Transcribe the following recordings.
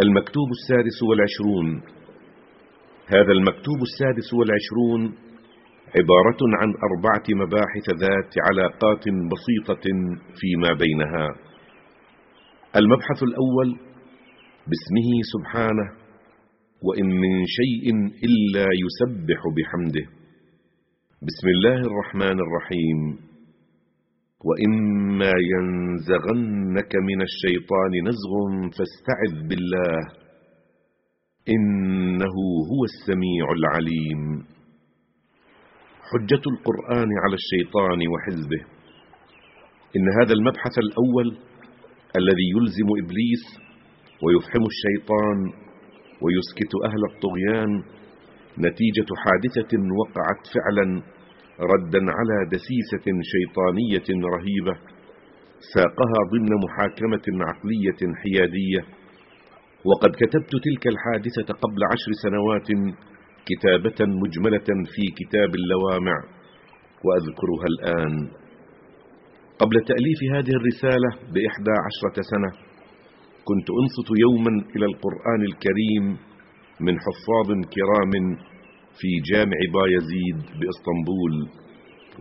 المكتوب السادس والعشرون. هذا المكتوب السادس والعشرون عبارة عن أربعة مباحث ذات علاقات بسيطة فيما بينها. المبحث الأول باسمه سبحانه وإن من شيء إلا يسبح بحمده. بسم الله الرحمن الرحيم. وإما ينزغنك من الشيطان نزغ فاستعذ بالله إنه هو السميع العليم. حجة القرآن على الشيطان وحزبه. إن هذا المبحث الأول الذي يلزم إبليس ويفحم الشيطان ويسكت أهل الطغيان نتيجة حادثة وقعت فعلا ردا على دسيسة شيطانية رهيبة ساقها ضمن محاكمة عقلية حيادية. وقد كتبت تلك الحادثة قبل عشر سنوات كتابة مجملة في كتاب اللوامع وأذكرها الآن. قبل تأليف هذه الرسالة بإحدى عشرة سنة كنت أنصت يوما إلى القرآن الكريم من حفاظ كرام في جامع بايزيد بإسطنبول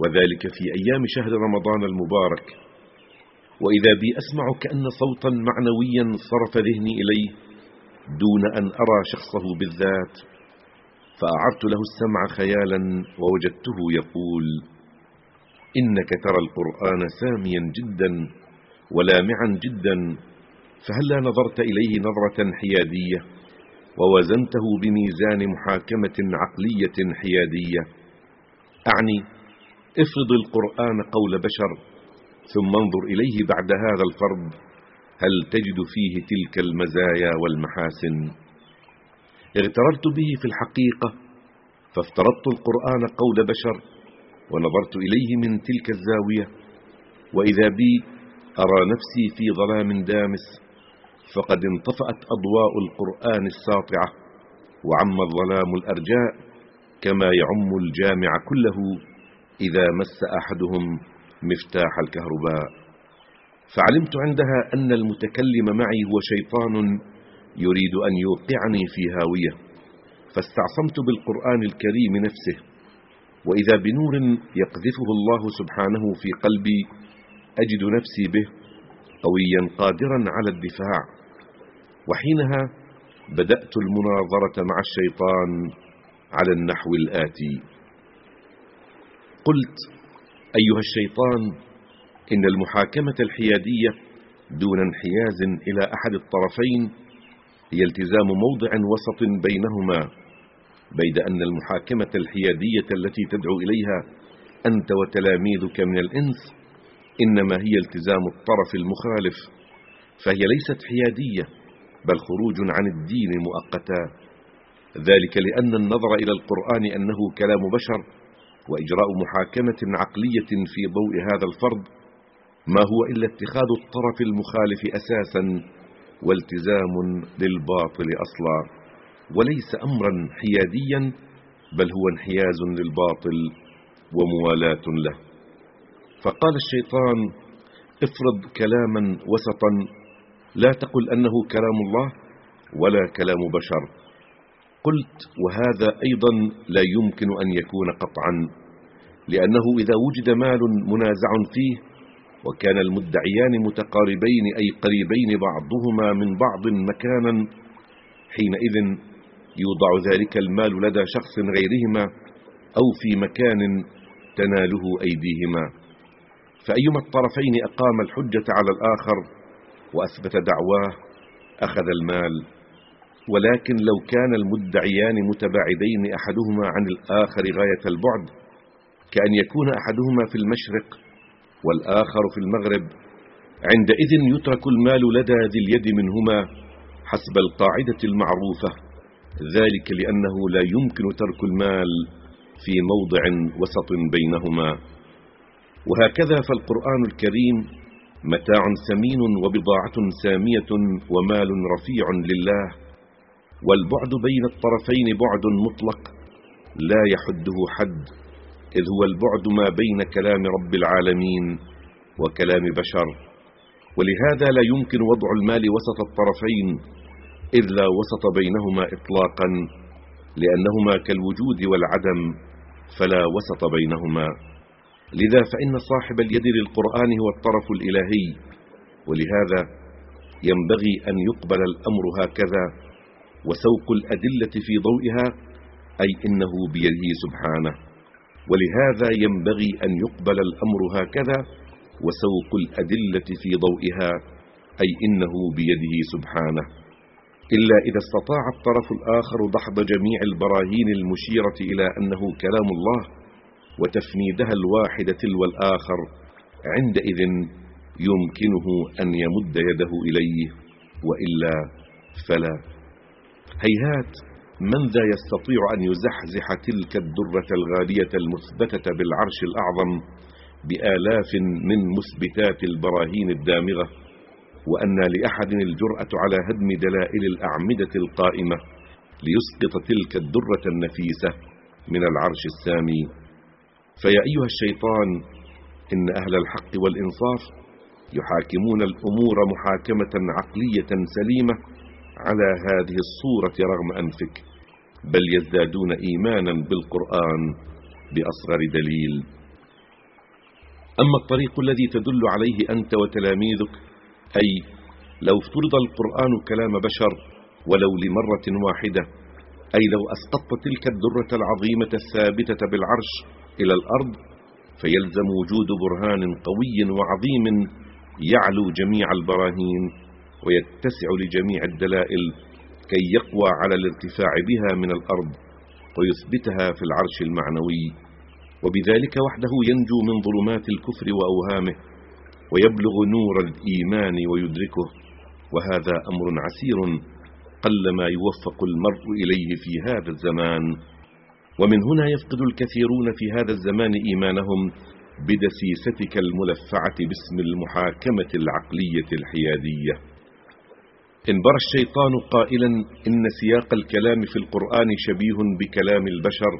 وذلك في أيام شهر رمضان المبارك. وإذا بي أسمع كأن صوتا معنويا صرف ذهني إليه دون أن أرى شخصه بالذات فأعرت له السمع خيالا ووجدته يقول إنك ترى القرآن ساميا جدا ولامعا جدا فهلا نظرت إليه نظرة حيادية؟ ووزنته بميزان محاكمة عقلية حيادية. أعني افرض القرآن قول بشر ثم انظر إليه بعد هذا الفرض هل تجد فيه تلك المزايا والمحاسن؟ اغتررت به في الحقيقة فافترضت القرآن قول بشر ونظرت إليه من تلك الزاوية وإذا بي أرى نفسي في ظلام دامس. فقد انطفأت أضواء القرآن الساطعة وعم الظلام الأرجاء كما يعم الجامع كله إذا مس أحدهم مفتاح الكهرباء. فعلمت عندها أن المتكلم معي هو شيطان يريد أن يوقعني في هاوية فاستعصمت بالقرآن الكريم نفسه وإذا بنور يقذفه الله سبحانه في قلبي أجد نفسي به قويا قادرا على الدفاع. وحينها بدأت المناظرة مع الشيطان على النحو الآتي. قلت أيها الشيطان إن المحاكمة الحيادية دون انحياز إلى أحد الطرفين هي التزام موضع وسط بينهما بيد أن المحاكمة الحيادية التي تدعو إليها أنت وتلاميذك من الإنس إنما هي التزام الطرف المخالف فهي ليست حيادية. بل خروج عن الدين مؤقتا. ذلك لأن النظر إلى القرآن أنه كلام بشر وإجراء محاكمة عقلية في ضوء هذا الفرض ما هو إلا اتخاذ الطرف المخالف أساسا والتزام للباطل أصلا. وليس أمرا حياديا بل هو انحياز للباطل وموالاة له. فقال الشيطان افرض كلاما وسطا لا تقل أنه كلام الله ولا كلام بشر. قلت وهذا أيضا لا يمكن أن يكون قطعا لأنه إذا وجد مال منازع فيه وكان المدعيان متقاربين أي قريبين بعضهما من بعض مكانا حينئذ يوضع ذلك المال لدى شخص غيرهما أو في مكان تناله أيديهما. فأيما الطرفين أقام الحجة على الآخر وأثبت دعواه أخذ المال. ولكن لو كان المدعيان متباعدين أحدهما عن الآخر غاية البعد كأن يكون أحدهما في المشرق والآخر في المغرب عندئذ يترك المال لدى ذي اليد منهما حسب القاعدة المعروفة. ذلك لأنه لا يمكن ترك المال في موضع وسط بينهما. وهكذا فالقرآن الكريم متاع سمين وبضاعة سامية ومال رفيع لله والبعد بين الطرفين بعد مطلق لا يحده حد إذ هو البعد ما بين كلام رب العالمين وكلام بشر. ولهذا لا يمكن وضع المال وسط الطرفين إذ لا وسط بينهما إطلاقا لأنهما كالوجود والعدم فلا وسط بينهما. لذا فإن صاحب اليد للقرآن هو الطرف الإلهي ولهذا ينبغي أن يقبل الأمر هكذا وسوق الأدلة في ضوئها أي إنه بيده سبحانه. ولهذا ينبغي أن يقبل الأمر هكذا وسوق الأدلة في ضوئها أي إنه بيده سبحانه. إلا إذا استطاع الطرف الآخر دحض جميع البراهين المشيرة إلى أنه كلام الله وتفنيدها الواحد تلو الآخر عندئذ يمكنه أن يمد يده إليه وإلا فلا. هيهات من ذا يستطيع أن يزحزح تلك الدرة الغالية المثبتة بالعرش الأعظم بآلاف من مثبتات البراهين الدامغة وأن لأحد الجرأة على هدم دلائل الأعمدة القائمة ليسقط تلك الدرة النفيسة من العرش السامي فيا أيها الشيطان إن أهل الحق والإنصاف يحاكمون الأمور محاكمة عقلية سليمة على هذه الصورة رغم أنفك بل يزدادون إيمانا بالقرآن بأصغر دليل. أما الطريق الذي تدل عليه أنت وتلاميذك أي لو افترض القرآن كلام بشر ولو لمرة واحدة أي لو أسقطت تلك الدرة العظيمة الثابتة بالعرش إلى الأرض فيلزم وجود برهان قوي وعظيم يعلو جميع البراهين ويتسع لجميع الدلائل كي يقوى على الارتفاع بها من الأرض ويثبتها في العرش المعنوي. وبذلك وحده ينجو من ظلمات الكفر وأوهامه ويبلغ نور الإيمان ويدركه. وهذا أمر عسير قلما يوفق المرء إليه في هذا الزمان. ومن هنا يفقد الكثيرون في هذا الزمان إيمانهم بدسيستك الملفعة باسم المحاكمة العقلية الحيادية. انبر الشيطان قائلا إن سياق الكلام في القرآن شبيه بكلام البشر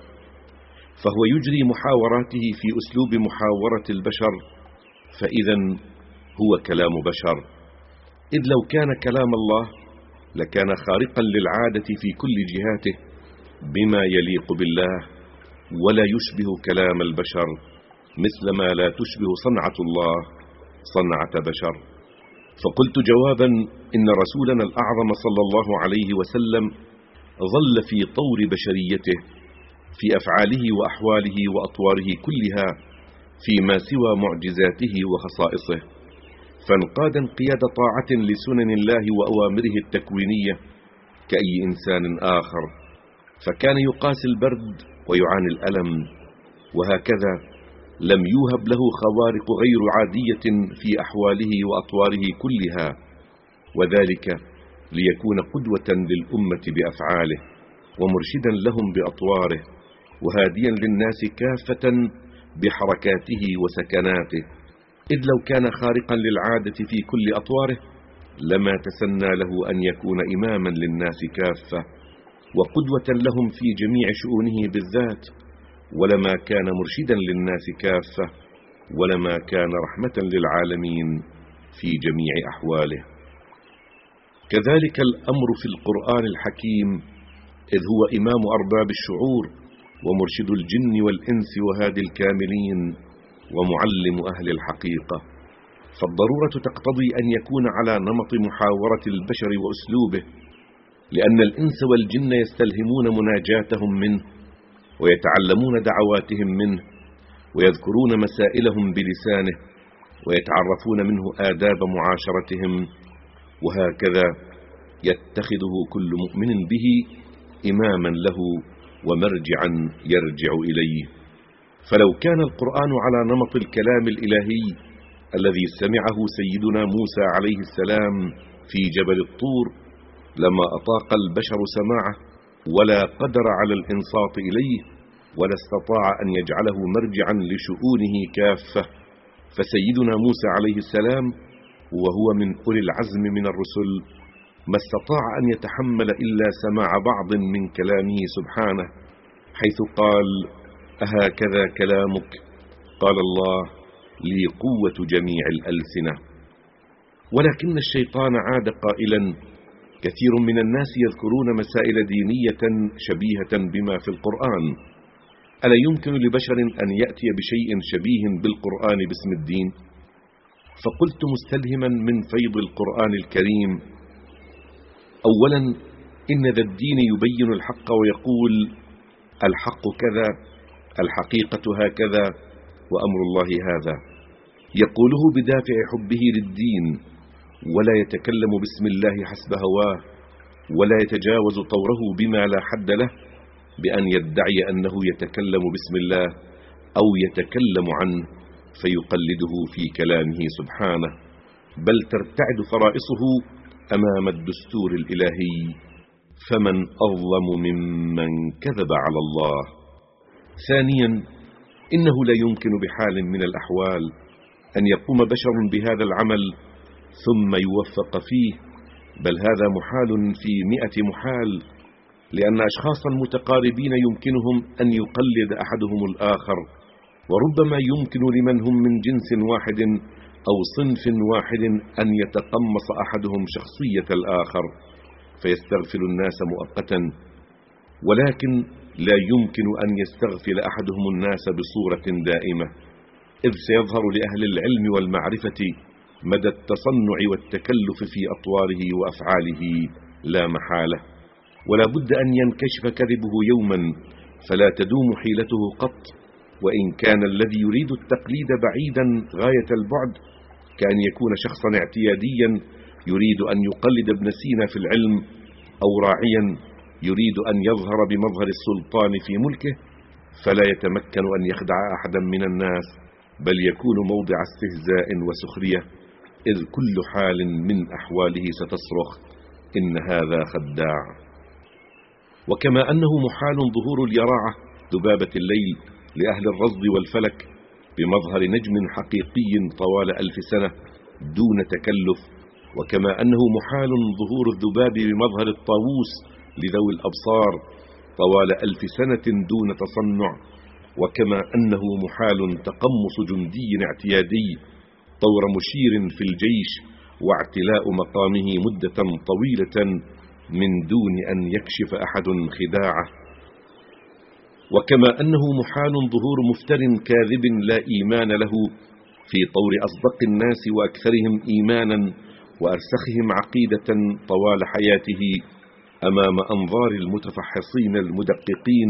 فهو يجري محاوراته في أسلوب محاورة البشر فإذا هو كلام بشر. إذ لو كان كلام الله لكان خارقا للعادة في كل جهاته بما يليق بالله ولا يشبه كلام البشر مثل ما لا تشبه صنعة الله صنعة بشر. فقلت جوابا إن رسولنا الأعظم صلى الله عليه وسلم ظل في طور بشريته في أفعاله وأحواله وأطواره كلها فيما سوى معجزاته وخصائصه. فانقاد انقياد طاعة لسنن الله وأوامره التكوينية كأي إنسان آخر. فكان يقاسي البرد ويعاني الألم وهكذا لم يوهب له خوارق غير عادية في أحواله وأطواره كلها وذلك ليكون قدوة للأمة بأفعاله ومرشدا لهم بأطواره وهاديا للناس كافة بحركاته وسكناته. إذ لو كان خارقا للعادة في كل أطواره لما تسنى له أن يكون إماما للناس كافة. وقدوة لهم في جميع شؤونه بالذات ولما كان مرشدا للناس كافة ولما كان رحمة للعالمين في جميع أحواله. كذلك الأمر في القرآن الحكيم إذ هو إمام أرباب الشعور ومرشد الجن والإنس وهادي الكاملين ومعلم أهل الحقيقة. فالضرورة تقتضي أن يكون على نمط محاورة البشر وأسلوبه لأن الإنس والجن يستلهمون مناجاتهم منه ويتعلمون دعواتهم منه ويذكرون مسائلهم بلسانه ويتعرفون منه آداب معاشرتهم. وهكذا يتخذه كل مؤمن به إماما له ومرجعا يرجع إليه. فلو كان القرآن على نمط الكلام الإلهي الذي سمعه سيدنا موسى عليه السلام في جبل الطور لما أطاق البشر سماعه ولا قدر على الإنصات إليه ولا استطاع أن يجعله مرجعا لشؤونه كافة فسيدنا موسى عليه السلام وهو من أولي العزم من الرسل ما استطاع أن يتحمل إلا سماع بعض من كلامه سبحانه حيث قال أهكذا كلامك؟ قال الله لي قوة جميع الألسنة. ولكن الشيطان عاد قائلا كثير من الناس يذكرون مسائل دينية شبيهة بما في القرآن. ألا يمكن لبشر أن يأتي بشيء شبيه بالقرآن باسم الدين؟ فقلت مستلهما من فيض القرآن الكريم. أولا إن ذا الدين يبين الحق ويقول الحق كذا الحقيقة هكذا وأمر الله هذا. يقوله بدافع حبه للدين. ولا يتكلم باسم الله حسب هواه ولا يتجاوز طوره بما لا حد له بأن يدعي أنه يتكلم باسم الله أو يتكلم عنه فيقلده في كلامه سبحانه. بل ترتعد فرائصه أمام الدستور الإلهي. فمن أظلم ممن كذب على الله. ثانيا إنه لا يمكن بحال من الأحوال أن يقوم بشر بهذا العمل ثم يوفق فيه. بل هذا محال في مئة محال لأن أشخاصا متقاربين يمكنهم أن يقلد أحدهم الآخر. وربما يمكن لمن هم من جنس واحد أو صنف واحد أن يتقمص أحدهم شخصية الآخر فيستغفل الناس مؤقتا. ولكن لا يمكن أن يستغفل أحدهم الناس بصورة دائمة إذ سيظهر لأهل العلم والمعرفة مدى التصنع والتكلف في أطواره وأفعاله لا محالة ولا بد أن ينكشف كذبه يوما فلا تدوم حيلته قط وإن كان الذي يريد التقليد بعيدا غاية البعد كأن يكون شخصا اعتياديا يريد أن يقلد ابن سينا في العلم أو راعيا يريد أن يظهر بمظهر السلطان في ملكه فلا يتمكن أن يخدع أحدا من الناس بل يكون موضع استهزاء وسخرية. إذ كل حال من أحواله ستصرخ إن هذا خداع. وكما أنه محال ظهور اليراعة ذبابة الليل لأهل الرصد والفلك بمظهر نجم حقيقي طوال ألف سنة دون تكلف. وكما أنه محال ظهور الذباب بمظهر الطاووس لذوي الأبصار طوال ألف سنة دون تصنع. وكما أنه محال تقمص جندي اعتيادي طور مشير في الجيش واعتلاء مقامه مدة طويلة من دون أن يكشف أحد خداعه. وكما أنه محال ظهور مفتر كاذب لا إيمان له في طور أصدق الناس وأكثرهم إيمانا وأرسخهم عقيدة طوال حياته أمام أنظار المتفحصين المدققين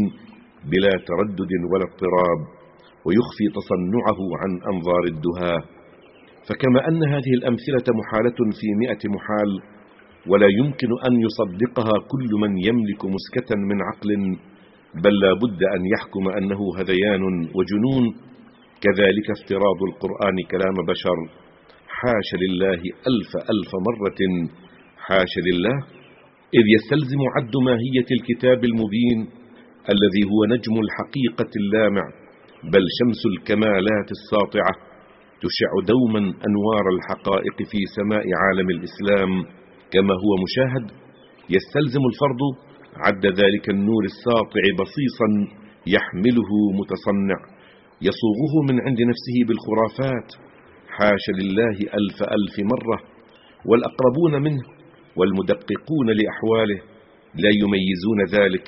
بلا تردد ولا اضطراب ويخفي تصنعه عن أنظار الدهاة فكما أن هذه الأمثلة محالة في مئة محال ولا يمكن أن يصدقها كل من يملك مسكة من عقل بل لا بد أن يحكم أنه هذيان وجنون. كذلك افتراض القرآن كلام بشر. حاش لله ألف ألف مرة. حاش لله إذ يستلزم عد ماهية الكتاب المبين الذي هو نجم الحقيقة اللامع بل شمس الكمالات الساطعة. تشع دوما أنوار الحقائق في سماء عالم الإسلام. كما هو مشاهد يستلزم الفرض عد ذلك النور الساطع بصيصا يحمله متصنع. يصوغه من عند نفسه بالخرافات. حاش لله ألف ألف مرة والأقربون منه والمدققون لأحواله. لا يميزون ذلك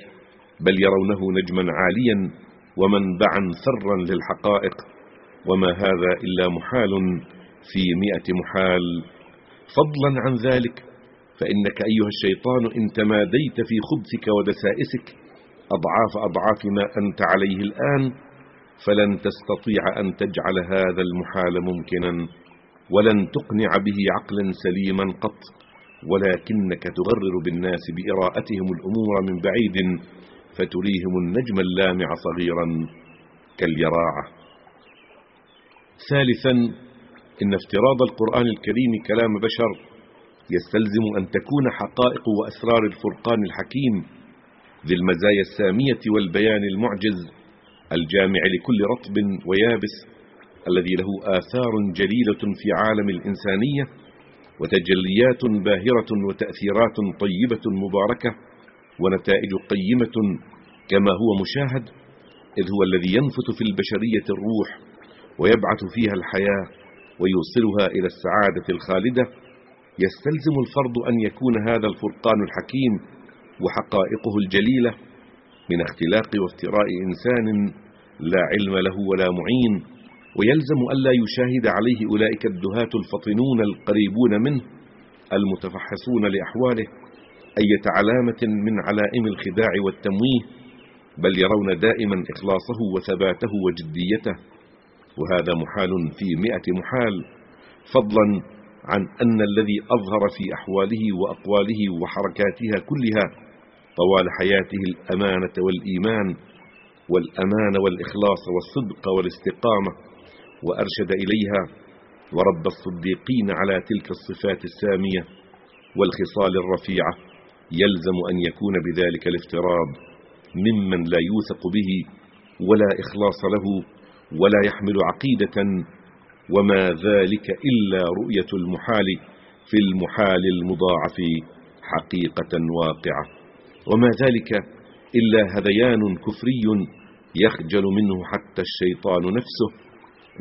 بل يرونه نجما عاليا ومنبعا ثرا للحقائق. وما هذا إلا محال في مئة محال. فضلا عن ذلك فإنك أيها الشيطان إن تماديت في خبثك ودسائسك أضعاف أضعاف ما أنت عليه الآن فلن تستطيع أن تجعل هذا المحال ممكنا ولن تقنع به عقلا سليما قط ولكنك تغرر بالناس بإراءتهم الأمور من بعيد فتريهم النجم اللامع صغيرا كاليراعة. ثالثا إن افتراض القرآن الكريم كلام بشر يستلزم أن تكون حقائق وأسرار الفرقان الحكيم ذي المزايا السامية والبيان المعجز الجامع لكل رطب ويابس الذي له آثار جليلة في عالم الإنسانية وتجليات باهرة وتأثيرات طيبة مباركة ونتائج قيمة كما هو مشاهد إذ هو الذي ينفت في البشرية الروح ويبعث فيها الحياة ويوصلها إلى السعادة الخالدة يستلزم الفرض أن يكون هذا الفرقان الحكيم وحقائقه الجليلة من اختلاق وافتراء إنسان لا علم له ولا معين ويلزم ألا يشاهد عليه أولئك الدهاة الفطنون القريبون منه المتفحصون لأحواله أية علامة من علائم الخداع والتمويه بل يرون دائما إخلاصه وثباته وجديته. وهذا محال في مئة محال فضلا عن أن الذي أظهر في أحواله وأقواله وحركاتها كلها طوال حياته الأمانة والإيمان والأمان والإخلاص والصدق والاستقامة وأرشد إليها ورب الصديقين على تلك الصفات السامية والخصال الرفيعة يلزم أن يكون بذلك الافتراض ممن لا يوثق به ولا إخلاص له ولا يحمل عقيدة وما ذلك إلا رؤية المحال في المحال المضاعف حقيقة واقعة. وما ذلك إلا هذيان كفري يخجل منه حتى الشيطان نفسه.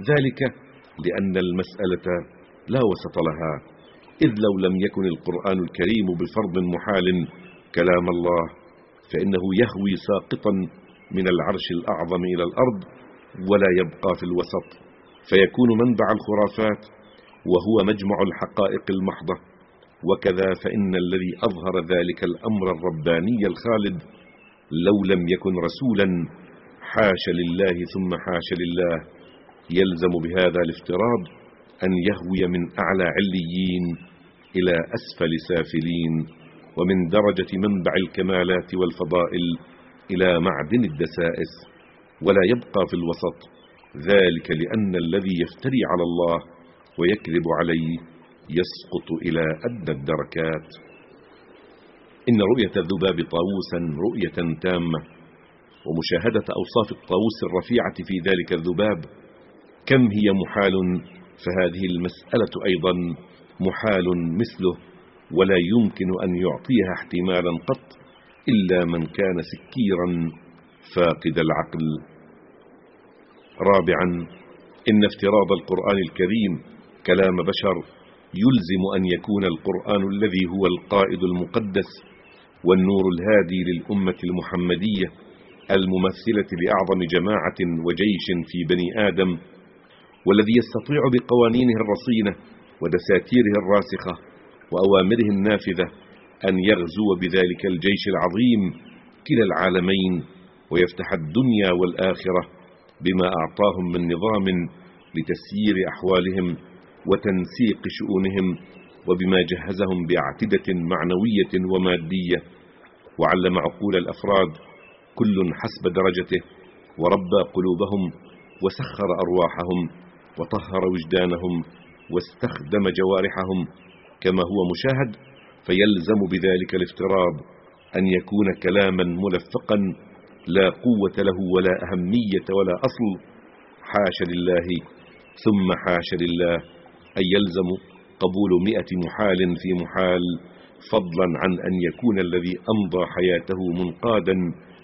ذلك لأن المسألة لا وسط لها إذ لو لم يكن القرآن الكريم بفرض محال كلام الله فإنه يهوي ساقطا من العرش الأعظم إلى الأرض ولا يبقى في الوسط. فيكون منبع الخرافات وهو مجمع الحقائق المحضة. وكذا فإن الذي أظهر ذلك الأمر الرباني الخالد لو لم يكن رسولا حاش لله ثم حاش لله. يلزم بهذا الافتراض أن يهوي من أعلى عليين إلى أسفل سافلين. ومن درجة منبع الكمالات والفضائل إلى معدن الدسائس. ولا يبقى في الوسط. ذلك لأن الذي يفتري على الله ويكذب عليه يسقط إلى أدنى الدركات. إن رؤية الذباب طاووسا رؤية تامة ومشاهدة أوصاف الطاووس الرفيعة في ذلك الذباب كم هي محال؟ فهذه المسألة أيضا محال مثله ولا يمكن أن يعطيها احتمالا قط إلا من كان سكيرا فاقد العقل. رابعا إن افتراض القرآن الكريم كلام بشر يلزم أن يكون القرآن الذي هو القائد المقدس والنور الهادي للأمة المحمدية الممثلة لأعظم جماعة وجيش في بني آدم والذي يستطيع بقوانينه الرصينة ودساتيره الراسخة وأوامره النافذة أن يغزو بذلك الجيش العظيم كلا العالمين ويفتح الدنيا والآخرة بما أعطاهم من نظام لتسيير أحوالهم وتنسيق شؤونهم وبما جهزهم باعتدة معنوية ومادية. وعلم عقول الأفراد كل حسب درجته وربى قلوبهم وسخر أرواحهم وطهر وجدانهم واستخدم جوارحهم. كما هو مشاهد فيلزم بذلك الافتراض أن يكون كلاما ملفقا لا قوة له ولا أهمية ولا أصل. حاش لله ثم حاش لله. أي يلزم قبول مئة محال في محال فضلا عن أن يكون الذي أمضى حياته منقادا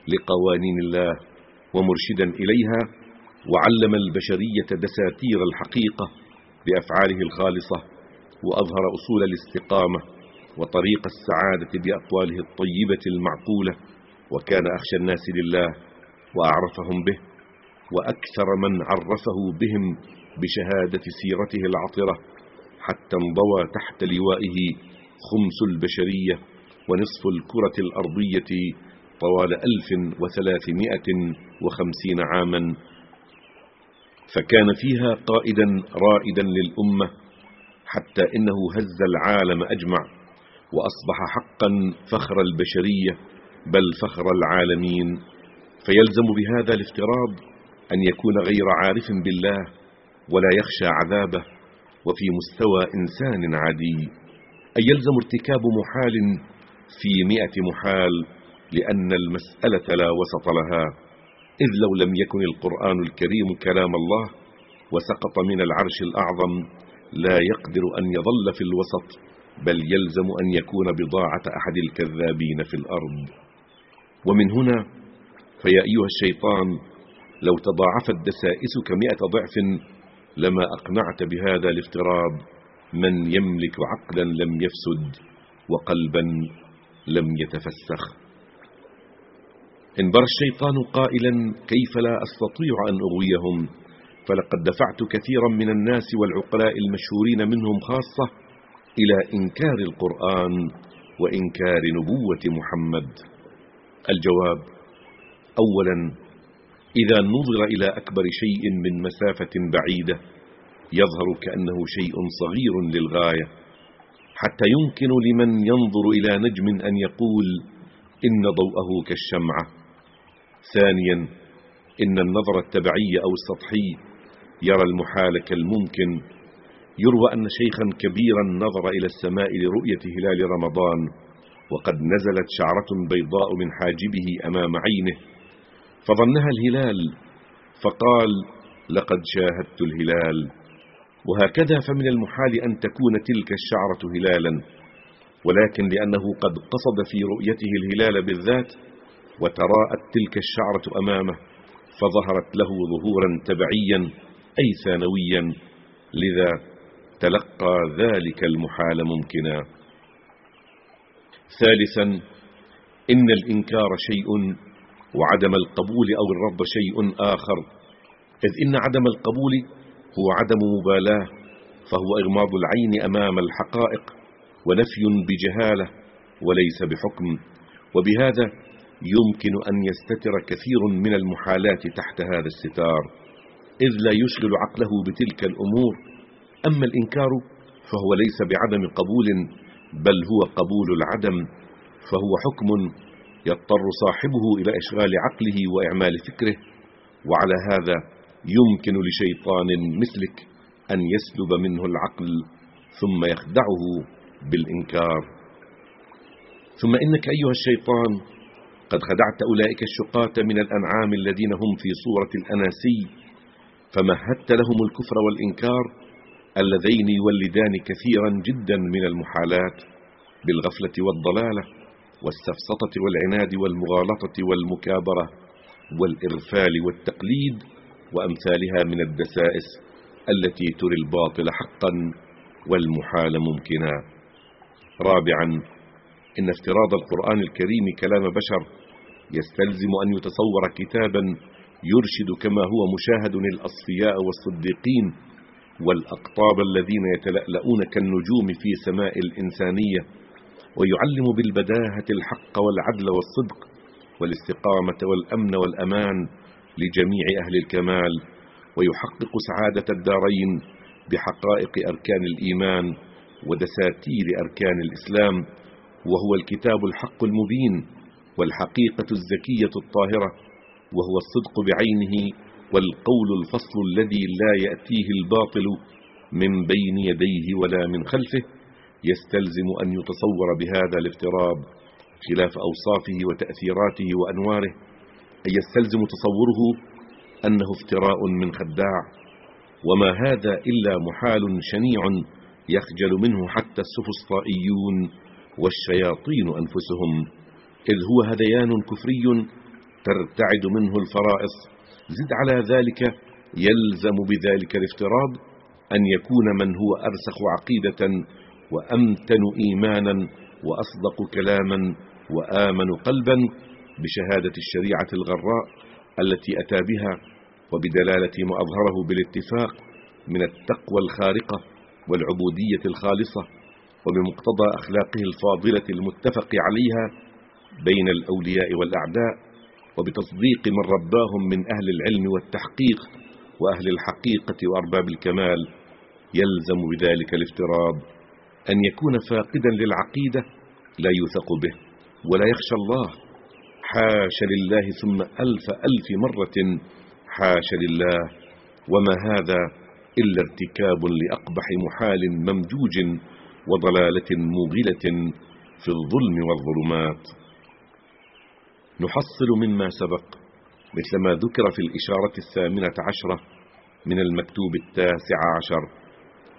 لقوانين الله ومرشدا إليها. وعلم البشرية دساتير الحقيقة بأفعاله الخالصة وأظهر أصول الاستقامة وطريق السعادة بأقواله الطيبة المعقولة. وكان أخشى الناس لله وأعرفهم به وأكثر من عرفه بهم بشهادة سيرته العطرة حتى انضوى تحت لوائه خمس البشرية ونصف الكرة الأرضية طوال ألف وثلاثمائة وخمسين عاما. فكان فيها قائدا رائدا للأمة حتى إنه هز العالم أجمع وأصبح حقا فخر البشرية بل فخر العالمين فيلزم بهذا الافتراض أن يكون غير عارف بالله ولا يخشى عذابه وفي مستوى إنسان عادي أي يلزم ارتكاب محال في مئة محال لأن المسألة لا وسط لها إذ لو لم يكن القرآن الكريم كلام الله وسقط من العرش الأعظم لا يقدر أن يظل في الوسط بل يلزم أن يكون بضاعة أحد الكذابين في الأرض. ومن هنا فيا أيها الشيطان لو تضاعفت دسائسك مئة ضعف لما أقنعت بهذا الافتراض من يملك عقلا لم يفسد وقلبا لم يتفسخ. انبر الشيطان قائلا كيف لا أستطيع أن أغويهم؟ فلقد دفعت كثيرا من الناس والعقلاء المشهورين منهم خاصة إلى إنكار القرآن وإنكار نبوة محمد. الجواب أولا إذا نظر إلى أكبر شيء من مسافة بعيدة يظهر كأنه شيء صغير للغاية حتى يمكن لمن ينظر إلى نجم أن يقول إن ضوءه كالشمعة. ثانيا إن النظر التبعي أو السطحي يرى المحال كالممكن يروى أن شيخا كبيرا نظر إلى السماء لرؤية هلال رمضان. وقد نزلت شعرة بيضاء من حاجبه أمام عينه فظنها الهلال فقال لقد شاهدت الهلال. وهكذا فمن المحال أن تكون تلك الشعرة هلالا ولكن لأنه قد قصد في رؤيته الهلال بالذات وتراءت تلك الشعرة أمامه فظهرت له ظهورا تبعيا أي ثانويا لذا تلقى ذلك المحال ممكنا. ثالثا إن الإنكار شيء وعدم القبول أو الرفض شيء آخر. إذ إن عدم القبول هو عدم مبالاة فهو إغماض العين أمام الحقائق ونفي بجهالة وليس بحكم. وبهذا يمكن أن يستتر كثير من المحالات تحت هذا الستار. إذ لا يشغل عقله بتلك الأمور. أما الإنكار فهو ليس بعدم قبول بل هو قبول العدم فهو حكم يضطر صاحبه إلى إشغال عقله وإعمال فكره وعلى هذا يمكن لشيطان مثلك أن يسلب منه العقل ثم يخدعه بالإنكار. ثم إنك أيها الشيطان قد خدعت أولئك الشقاة من الأنعام الذين هم في صورة الأناسي فمهدت لهم الكفر والإنكار اللذين يولدان كثيرا جدا من المحالات بالغفلة والضلالة والسفسطة والعناد والمغالطة والمكابرة والإغفال والتقليد وأمثالها من الدسائس التي تري الباطل حقا والمحال ممكنا. رابعا إن افتراض القرآن الكريم كلام بشر يستلزم أن يتصور كتابا يرشد كما هو مشاهد الأصفياء والصديقين والأقطاب الذين يتلألؤون كالنجوم في سماء الإنسانية ويعلم بالبداهة الحق والعدل والصدق والاستقامة والأمن والأمان لجميع أهل الكمال ويحقق سعادة الدارين بحقائق أركان الإيمان ودساتير أركان الإسلام وهو الكتاب الحق المبين والحقيقة الزكية الطاهرة وهو الصدق بعينه والقول الفصل الذي لا يأتيه الباطل من بين يديه ولا من خلفه يستلزم أن يتصور بهذا الافتراض خلاف أوصافه وتأثيراته وأنواره أي يستلزم تصوره أنه افتراء من خداع. وما هذا إلا محال شنيع يخجل منه حتى السفسطائيون والشياطين أنفسهم إذ هو هذيان كفري ترتعد منه الفرائص زد على ذلك يلزم بذلك الافتراض أن يكون من هو أرسخ عقيدة وأمتن إيمانا وأصدق كلاما وآمن قلبا بشهادة الشريعة الغراء التي أتى بها وبدلالة ما أظهره بالاتفاق من التقوى الخارقة والعبودية الخالصة وبمقتضى أخلاقه الفاضلة المتفق عليها بين الأولياء والأعداء وبتصديق من رباهم من أهل العلم والتحقيق وأهل الحقيقة وأرباب الكمال يلزم بذلك الافتراض أن يكون فاقدا للعقيدة لا يوثق به ولا يخشى الله. حاش لله ثم ألف ألف مرة. حاش لله. وما هذا إلا ارتكاب لأقبح محال ممجوج وضلالة موغلة في الظلم والظلمات. نحصل مما سبق مثل ما ذكر في الإشارة الثامنة عشرة من المكتوب التاسع عشر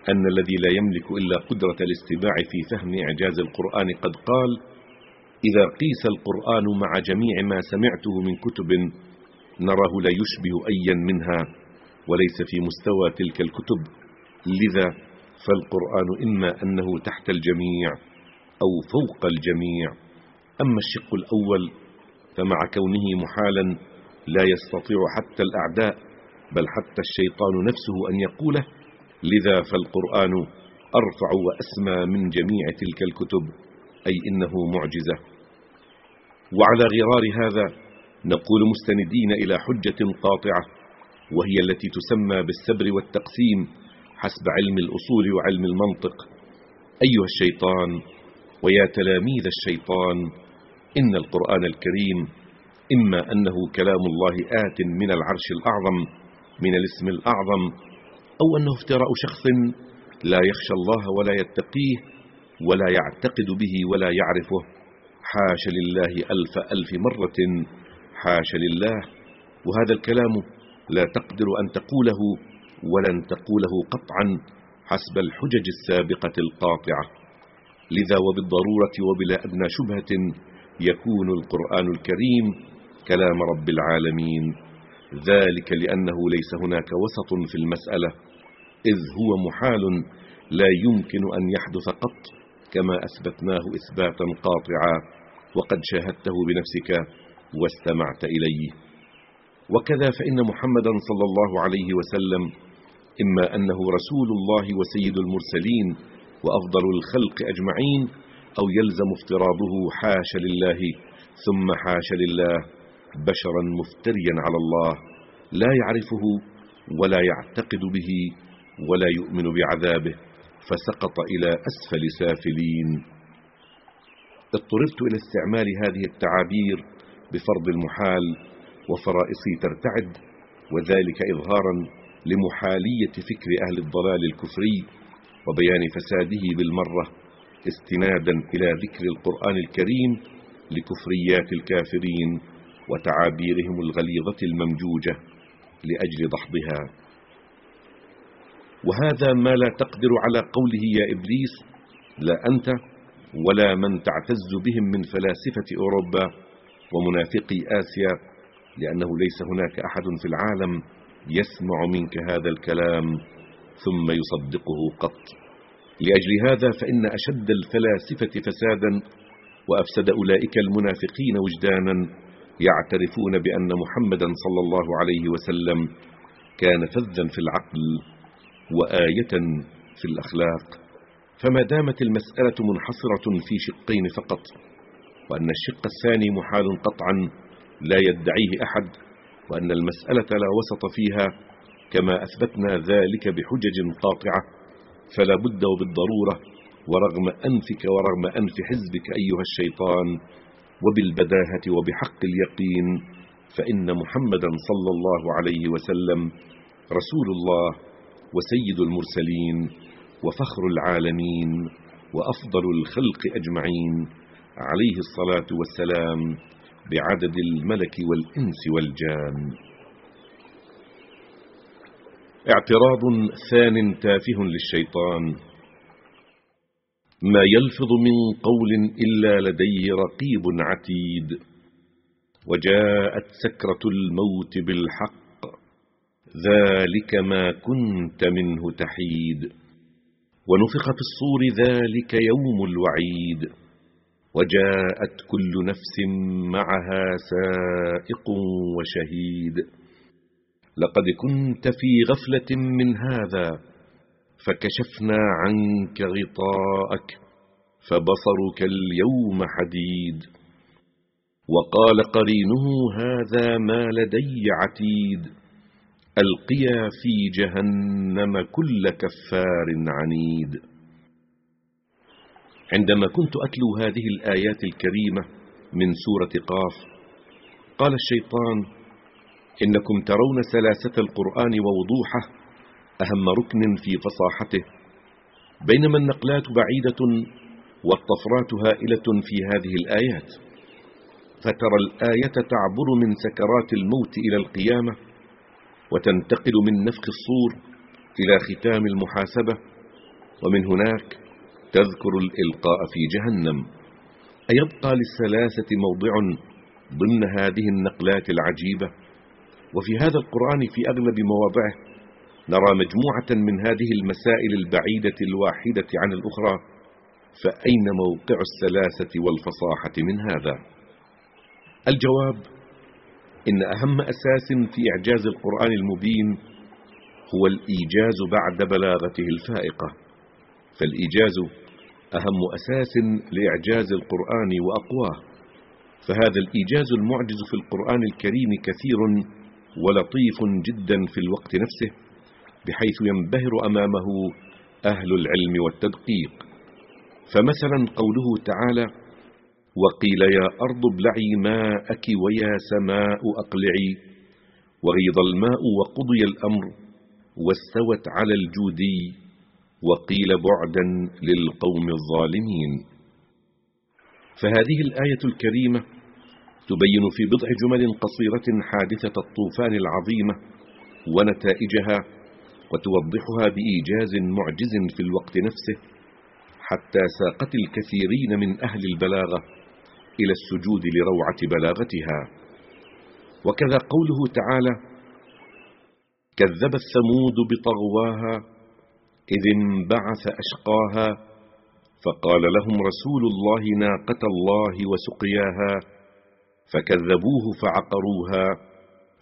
أن الذي لا يملك إلا قدرة الاستباع في فهم إعجاز القرآن قد قال إذا قيس القرآن مع جميع ما سمعته من كتب نراه لا يشبه أيا منها وليس في مستوى تلك الكتب لذا فالقرآن إما أنه تحت الجميع أو فوق الجميع أما الشق الأول فمع كونه محالا لا يستطيع حتى الأعداء بل حتى الشيطان نفسه أن يقوله لذا فالقرآن أرفع وأسمى من جميع تلك الكتب أي إنه معجزة. وعلى غرار هذا نقول مستندين إلى حجة قاطعة وهي التي تسمى بالسبر والتقسيم حسب علم الأصول وعلم المنطق. أيها الشيطان ويا تلاميذ الشيطان إن القرآن الكريم إما أنه كلام الله آت من العرش الأعظم من الاسم الأعظم أو أنه افتراء شخص لا يخشى الله ولا يتقيه ولا يعتقد به ولا يعرفه. حاش لله ألف ألف مرة حاش لله. وهذا الكلام لا تقدر أن تقوله ولن تقوله قطعا حسب الحجج السابقة القاطعة. لذا وبالضرورة وبلا أدنى شبهة يكون القرآن الكريم كلام رب العالمين. ذلك لأنه ليس هناك وسط في المسألة إذ هو محال لا يمكن أن يحدث قط كما أثبتناه إثباتا قاطعا وقد شاهدته بنفسك واستمعت إليه. وكذا فإن محمدا صلى الله عليه وسلم إما أنه رسول الله وسيد المرسلين وأفضل الخلق أجمعين أو يلزم افتراضه حاش لله ثم حاش لله بشرا مفتريا على الله لا يعرفه ولا يعتقد به ولا يؤمن بعذابه فسقط إلى أسفل سافلين. اضطررت إلى استعمال هذه التعابير بفرض المحال وفرائصي ترتعد وذلك إظهارا لمحالية فكر أهل الضلال الكفري وبيان فساده بالمرة. استنادا إلى ذكر القرآن الكريم لكفريات الكافرين وتعابيرهم الغليظة الممجوجة لأجل دحضها وهذا ما لا تقدر على قوله يا إبليس لا أنت ولا من تعتز بهم من فلاسفة أوروبا ومنافقي آسيا لأنه ليس هناك أحد في العالم يسمع منك هذا الكلام ثم يصدقه قط. لأجل هذا فإن أشد الفلاسفة فسادا وأفسد أولئك المنافقين وجدانا يعترفون بأن محمدا صلى الله عليه وسلم كان فذا في العقل وآية في الأخلاق. فما دامت المسألة منحصرة في شقين فقط وأن الشق الثاني محال قطعا لا يدعيه أحد وأن المسألة لا وسط فيها كما أثبتنا ذلك بحجج قاطعة. فلا بد وبالضرورة ورغم أنفك ورغم أنف حزبك أيها الشيطان وبالبداهة وبحق اليقين فإن محمدا صلى الله عليه وسلم رسول الله وسيد المرسلين وفخر العالمين وأفضل الخلق أجمعين عليه الصلاة والسلام بعدد الملك والإنس والجان. اعتراض ثان تافه للشيطان. ما يلفظ من قول إلا لديه رقيب عتيد. وجاءت سكرة الموت بالحق. ذلك ما كنت منه تحيد. ونفخ في الصور ذلك يوم الوعيد. وجاءت كل نفس معها سائق وشهيد. لقد كنت في غفلة من هذا فكشفنا عنك غطاءك فبصرك اليوم حديد وقال قرينه هذا ما لدي عتيد ألقيا في جهنم كل كفار عنيد. عندما كنت أتلو هذه الآيات الكريمة من سورة قاف قال الشيطان إنكم ترون سلاسة القرآن ووضوحه أهم ركن في فصاحته بينما النقلات بعيدة والطفرات هائلة في هذه الآيات فترى الآية تعبر من سكرات الموت إلى القيامة وتنتقل من نفخ الصور إلى ختام المحاسبة ومن هناك تذكر الإلقاء في جهنم. أيبقى للثلاثة موضع ضمن هذه النقلات العجيبة؟ وفي هذا القرآن في أغلب مواضعه نرى مجموعة من هذه المسائل البعيدة الواحدة عن الأخرى فأين موقع السلاسة والفصاحة من هذا؟ الجواب إن أهم أساس في إعجاز القرآن المبين هو الإيجاز بعد بلاغته الفائقة فالإيجاز أهم أساس لإعجاز القرآن وأقواه فهذا الإيجاز المعجز في القرآن الكريم كثير ولطيف جدا في الوقت نفسه بحيث ينبهر أمامه أهل العلم والتدقيق. فمثلا قوله تعالى وقيل يا أرض ابلعي ماءك ويا سماء أقلعي وغيض الماء وقضي الأمر واستوت على الجودي وقيل بعدا للقوم الظالمين. فهذه الآية الكريمة تبين في بضع جمل قصيرة حادثة الطوفان العظيمة ونتائجها وتوضحها بإيجاز معجز في الوقت نفسه حتى ساقت الكثيرين من أهل البلاغة إلى السجود لروعة بلاغتها. وكذا قوله تعالى كذب الثمود بطغواها إذ انبعث أشقاها فقال لهم رسول الله ناقة الله وسقياها فكذبوه فعقروها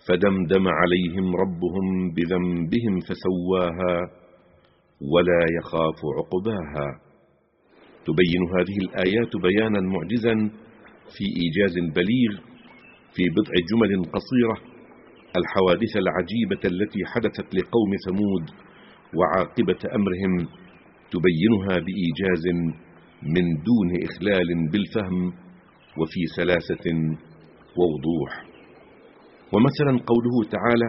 فدمدم عليهم ربهم بذنبهم فسواها ولا يخاف عقباها. تبين هذه الآيات بيانا معجزا في إيجاز بليغ في بضع جمل قصيرة الحوادث العجيبة التي حدثت لقوم ثمود وعاقبة أمرهم. تبينها بإيجاز من دون إخلال بالفهم وفي سلاسة ووضوح. ومثلا قوله تعالى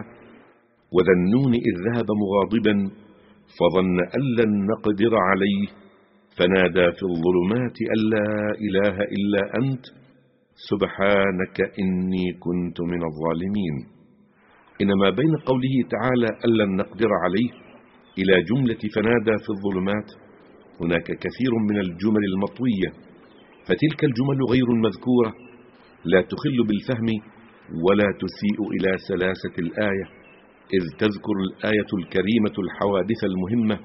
وذا النون إذ ذهب مغاضبا فظن أن لن نقدر عليه فنادى في الظلمات أن لا إله إلا أنت سبحانك إني كنت من الظالمين. إنما بين قوله تعالى أن لن نقدر عليه إلى جملة فنادى في الظلمات هناك كثير من الجمل المطوية فتلك الجمل غير المذكورة لا تخل بالفهم ولا تسيء إلى سلاسة الآية إذ تذكر الآية الكريمة الحوادث المهمة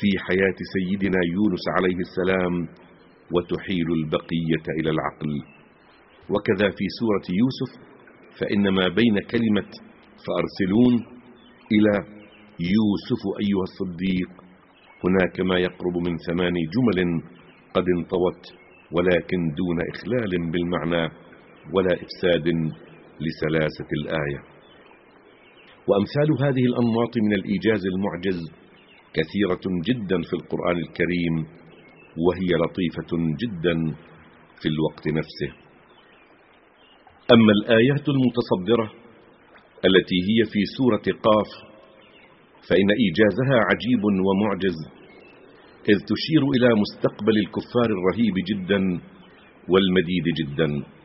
في حياة سيدنا يونس عليه السلام وتحيل البقية إلى العقل. وكذا في سورة يوسف فإن ما بين كلمة فأرسلون إلى يوسف أيها الصديق. هناك ما يقرب من ثمان جمل قد انطوت ولكن دون إخلال بالمعنى. ولا إفساد لسلاسة الآية. وأمثال هذه الأنماط من الإيجاز المعجز كثيرة جدا في القرآن الكريم وهي لطيفة جدا في الوقت نفسه. أما الآيات المتصدرة التي هي في سورة قاف فإن إيجازها عجيب ومعجز إذ تشير إلى مستقبل الكفار الرهيب جدا والمديد جدا.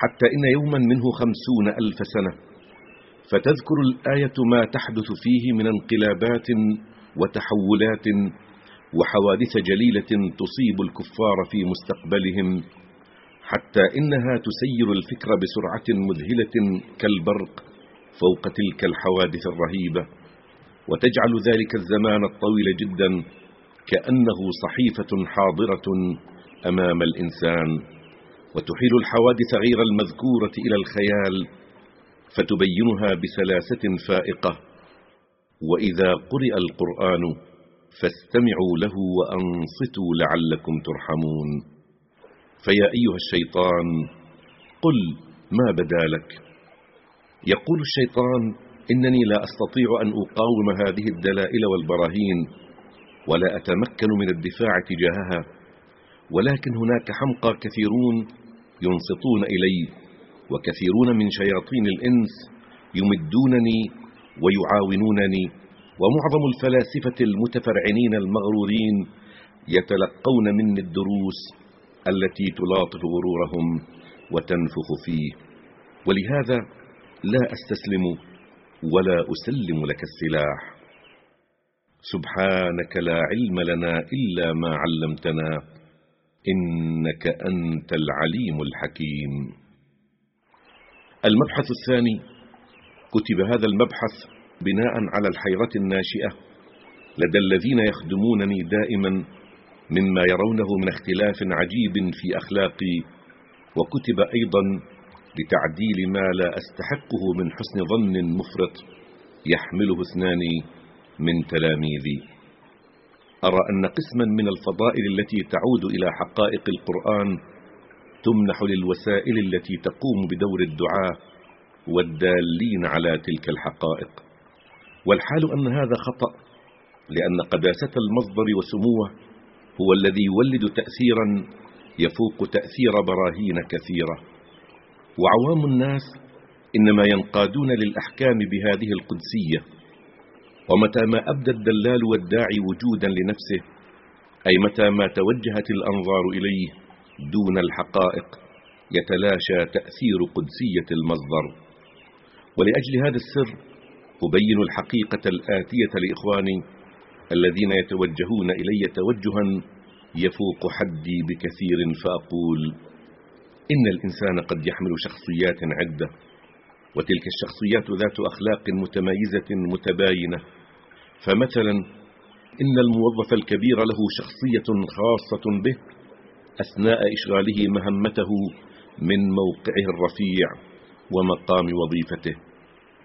حتى إن يوما منه خمسون ألف سنة. فتذكر الآية ما تحدث فيه من انقلابات وتحولات وحوادث جليلة تصيب الكفار في مستقبلهم حتى إنها تسير الفكر بسرعة مذهلة كالبرق فوق تلك الحوادث الرهيبة. وتجعل ذلك الزمان الطويل جدا كأنه صحيفة حاضرة أمام الإنسان. وتحيل الحوادث غير المذكورة إلى الخيال فتبينها بسلاسة فائقة. وإذا قرئ القرآن فاستمعوا له وأنصتوا لعلكم ترحمون. فيا أيها الشيطان قل ما بدا لك. يقول الشيطان إنني لا أستطيع أن أقاوم هذه الدلائل والبراهين ولا أتمكن من الدفاع تجاهها ولكن هناك حمقى كثيرون ينصتون إلي وكثيرون من شياطين الإنس يمدونني ويعاونونني ومعظم الفلاسفة المتفرعنين المغرورين يتلقون مني الدروس التي تلاطف غرورهم وتنفخ فيه. ولهذا لا أستسلم ولا أسلم لك السلاح. سبحانك لا علم لنا إلا ما علمتنا. إنك أنت العليم الحكيم. المبحث الثاني كتب هذا المبحث بناء على الحيرة الناشئة لدى الذين يخدمونني دائما مما يرونه من اختلاف عجيب في أخلاقي وكتب أيضا لتعديل ما لا أستحقه من حسن ظن مفرط يحمله اثنان من تلاميذي. أرى أن قسما من الفضائل التي تعود إلى حقائق القرآن تمنح للوسائل التي تقوم بدور الدعاء والدالين على تلك الحقائق. والحال أن هذا خطأ لأن قداسة المصدر وسموه هو الذي يولد تأثيرا يفوق تأثير براهين كثيرة. وعوام الناس إنما ينقادون للأحكام بهذه القدسية ومتى ما أبدى الدلال والداعي وجودا لنفسه أي متى ما توجهت الأنظار إليه دون الحقائق يتلاشى تأثير قدسية المصدر. ولأجل هذا السر أبين الحقيقة الآتية لإخواني الذين يتوجهون إلي توجها يفوق حدي بكثير فأقول إن الإنسان قد يحمل شخصيات عدة وتلك الشخصيات ذات أخلاق متميزة متباينة فمثلا إن الموظف الكبير له شخصية خاصة به أثناء إشغاله مهمته من موقعه الرفيع ومقام وظيفته.